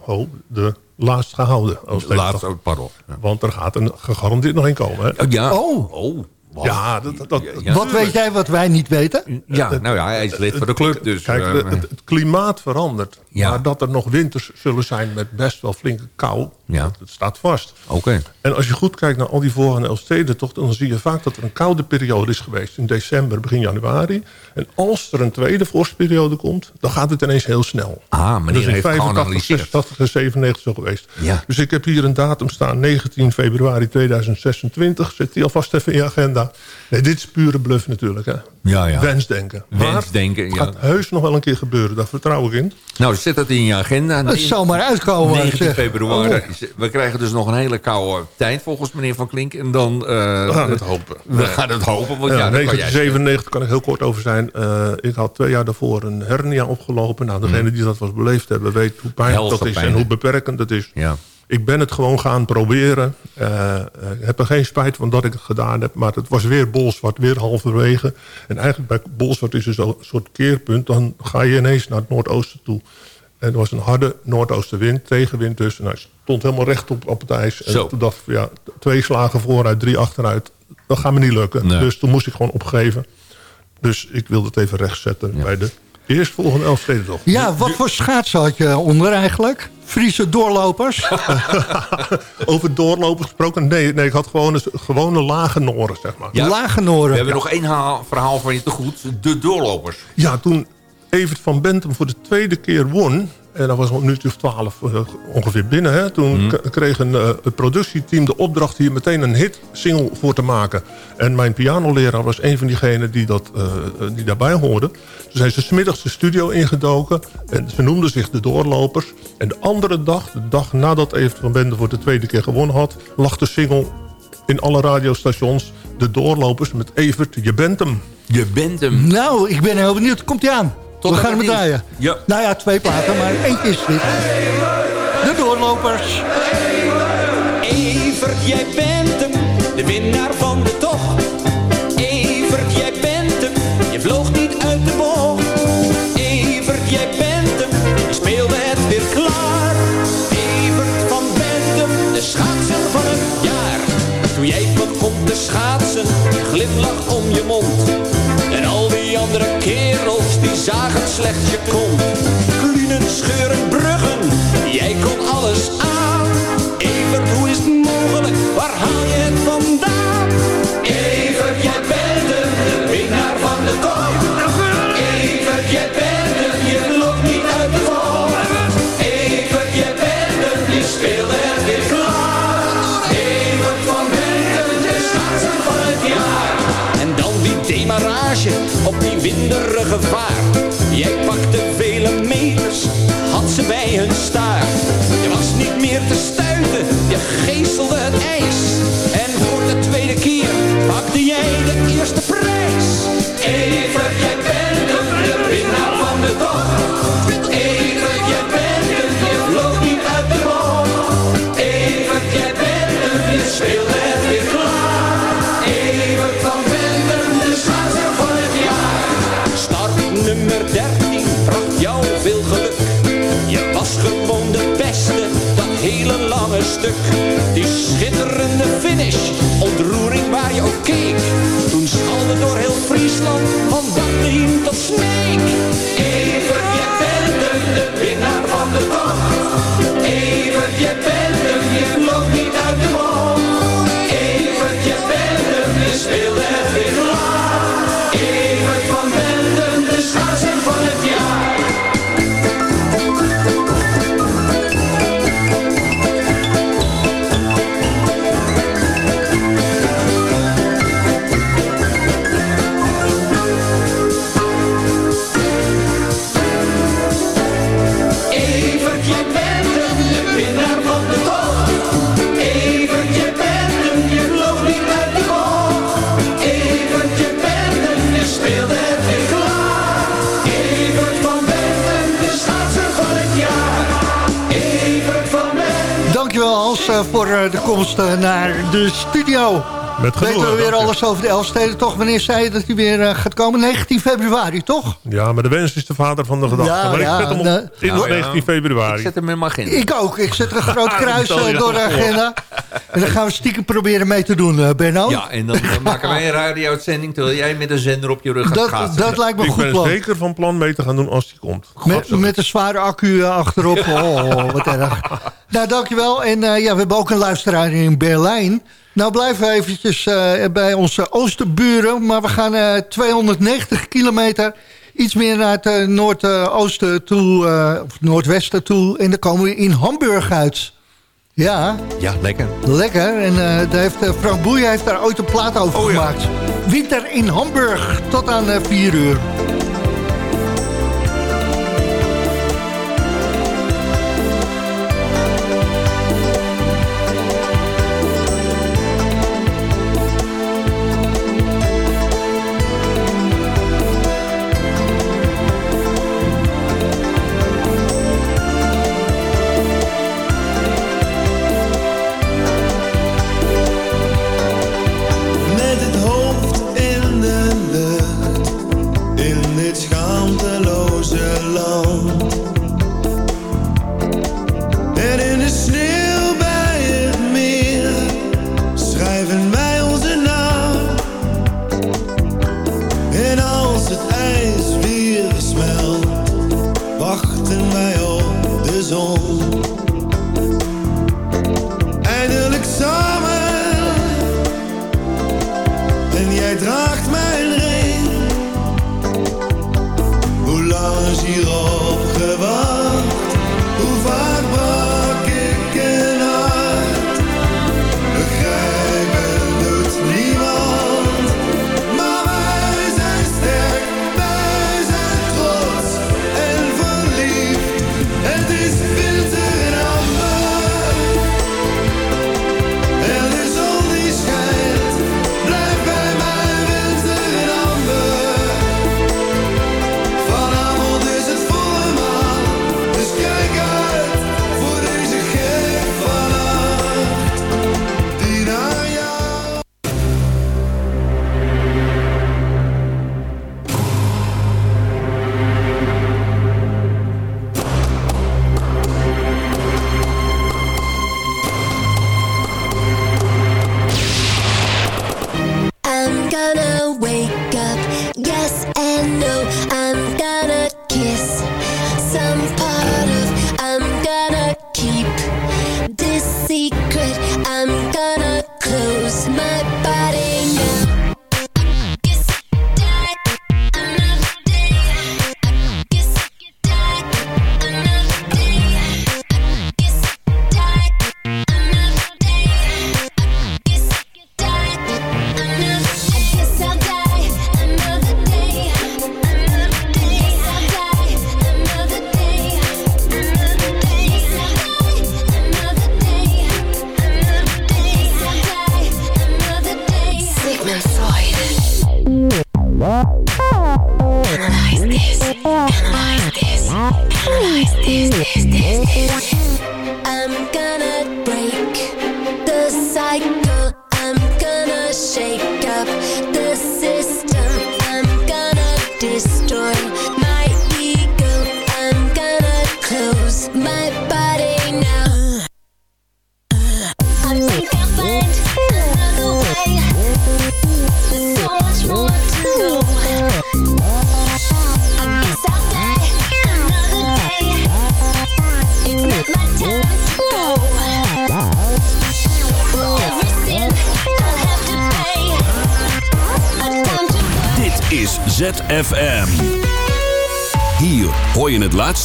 Speaker 11: ho, de laatst gehouden. Als
Speaker 7: Laatst, oh, pardon. Ja.
Speaker 11: Want er gaat een, gegarandeerd nog een komen. Hè?
Speaker 7: Oh, ja.
Speaker 6: Oh.
Speaker 7: oh wat?
Speaker 11: Ja, dat, dat,
Speaker 7: Ja.
Speaker 6: Wat weet jij wat wij niet weten?
Speaker 7: Ja, nou ja, hij is lid van de club. Dus,
Speaker 11: Kijk,
Speaker 7: eh,
Speaker 11: het, het klimaat verandert.
Speaker 7: Ja.
Speaker 11: Maar dat er nog winters zullen zijn met best wel flinke kou,
Speaker 7: Ja.
Speaker 11: dat, staat vast.
Speaker 7: Oké.
Speaker 11: En als je goed kijkt naar al die vorige Elfstedentochten... dan zie je vaak dat er een koude periode is geweest in december, begin januari. En als er een tweede vorstperiode komt, dan gaat het ineens heel snel.
Speaker 7: Ah, meneer
Speaker 11: Dat is in
Speaker 7: heeft
Speaker 11: 85,
Speaker 7: geanalyseerd.
Speaker 11: 86 en 97 zo geweest.
Speaker 7: Ja.
Speaker 11: Dus ik heb hier een datum staan, 19 februari 2026. Zet die alvast even in je agenda. Nee, dit is pure bluff natuurlijk. Hè.
Speaker 7: Ja, ja.
Speaker 11: Wensdenken. Maar
Speaker 7: Wensdenken,
Speaker 11: het
Speaker 7: ja.
Speaker 11: gaat heus nog wel een keer gebeuren, daar vertrouw ik in.
Speaker 7: Nou, zet dat in je agenda.
Speaker 6: Het zal maar uitkomen.
Speaker 7: 19
Speaker 6: zeg.
Speaker 7: februari.
Speaker 6: Oh.
Speaker 7: We krijgen dus nog een hele koude tijd volgens meneer Van Klink. En dan... eh,
Speaker 11: We gaan het hopen.
Speaker 7: We gaan het hopen, want ja,
Speaker 11: Ja,
Speaker 7: dat kan jij
Speaker 11: 1997 kan ik heel kort over zijn. Eh, ik had twee jaar daarvoor een hernia opgelopen. Nou, degene die dat was beleefd hebben... weet hoe pijnlijk dat is
Speaker 7: pijn,
Speaker 11: en hoe beperkend dat is.
Speaker 7: Ja.
Speaker 11: Ik ben het gewoon gaan proberen. Eh, eh, ik heb er geen spijt van dat ik het gedaan heb. Maar het was weer bolzwart, weer halverwege. En eigenlijk bij bolzwart is er zo'n soort keerpunt. Dan ga je ineens naar het noordoosten toe. En er was een harde noordoostenwind, tegenwind dus. En hij stond helemaal recht op, op het ijs. En
Speaker 7: Zo.
Speaker 11: toen dacht ik, ja, twee slagen vooruit, drie achteruit. Dat gaat me niet lukken.
Speaker 7: Nee.
Speaker 11: Dus toen moest ik gewoon opgeven. Dus ik wilde het even rechtzetten bij de eerstvolgende Elfstedentocht.
Speaker 6: Ja, wat voor schaatsen had je onder eigenlijk? Friese doorlopers?
Speaker 11: Over doorlopen gesproken? Nee, nee ik had gewoon een, gewone lage noren, zeg maar.
Speaker 7: Ja.
Speaker 6: Lage Noren.
Speaker 7: We hebben nog één haal- verhaal van je te goed. De doorlopers.
Speaker 11: Ja, toen Evert van Bentum voor de tweede keer won... en dat was om een minuutje of twaalf eh, ongeveer binnen... Hè, toen k- kreeg een, eh, het productieteam de opdracht... hier meteen een hit-single voor te maken. En mijn pianoleraar was een van diegenen die, dat, eh, die daarbij hoorde. Toen zijn ze smiddags de studio ingedoken... en ze noemden zich de Doorlopers. En de andere dag, de dag nadat Evert van Bentum voor de tweede keer gewonnen had... lag de single in alle radiostations... de Doorlopers met Evert, je bent hem.
Speaker 7: Je bent hem.
Speaker 6: Nou, ik ben heel benieuwd. Komt hij aan?
Speaker 7: Tot
Speaker 6: We
Speaker 7: aan
Speaker 6: gaan hem draaien.
Speaker 7: Ja.
Speaker 6: Nou ja, twee platen, maar één keer is dit. De doorlopers.
Speaker 12: Evert, jij bent hem, de winnaar van de tocht. Evert, jij bent hem, je vloog niet uit de bocht. Evert, jij bent hem, je speelde het weer klaar. Evert van Bentum, de schaatser van het jaar. Toen jij begon te schaatsen, glimlach om je mond. En al die andere kerels, zagen slecht je kont. Klunen, scheuren, bruggen, jij kon alles aan. Winderige vaart. Jij pakte vele meters, had ze bij hun staart. Je was niet meer te stuiten, je geestelde stuk. Die schitterende finish, ontroering waar je ook keek. Toen schalde door heel Friesland, van Daklien tot Sneek. Evert, je bent de winnaar van de tocht. Evert, je bent
Speaker 5: voor eh, de komst eh, naar de studio.
Speaker 11: Met
Speaker 5: Weten
Speaker 11: genoegen,
Speaker 5: we weer alles over de Elfsteden toch? Wanneer zei je dat hij weer eh, gaat komen? 19 februari, toch?
Speaker 11: Ja, maar de wens is de vader van de gedachte.
Speaker 5: Ja,
Speaker 11: maar
Speaker 5: ja,
Speaker 11: ik zet hem op
Speaker 5: de-
Speaker 11: in
Speaker 7: Nou ja.
Speaker 11: 19 februari.
Speaker 7: Ik zet hem in mijn agenda.
Speaker 5: Ik ook. Ik zet er een groot kruis door de agenda. En dan gaan we stiekem proberen mee te doen, eh, Benno.
Speaker 7: Ja, en dan maken wij een radio-uitzending... terwijl jij met een zender op je rug gaat
Speaker 5: dat, dat lijkt me een
Speaker 11: ik
Speaker 5: goed
Speaker 11: ben
Speaker 5: plan.
Speaker 11: zeker van plan mee te gaan doen als die komt.
Speaker 5: Met, met een zware accu eh, achterop. Oh, wat erg. Nou, dankjewel. En eh, ja, we hebben ook een luisteraar in Berlijn. Nou blijven we eventjes eh, bij onze oosterburen. Maar we gaan eh 290 kilometer iets meer naar het noordoosten toe, eh, of noordwesten toe. En dan komen we in Hamburg uit. Ja,
Speaker 7: Ja, lekker.
Speaker 5: lekker. En eh, daar heeft, eh, Frank Boeien heeft daar ooit een plaat over
Speaker 7: Oh ja.
Speaker 5: gemaakt. Winter in Hamburg, tot aan eh 4 uur.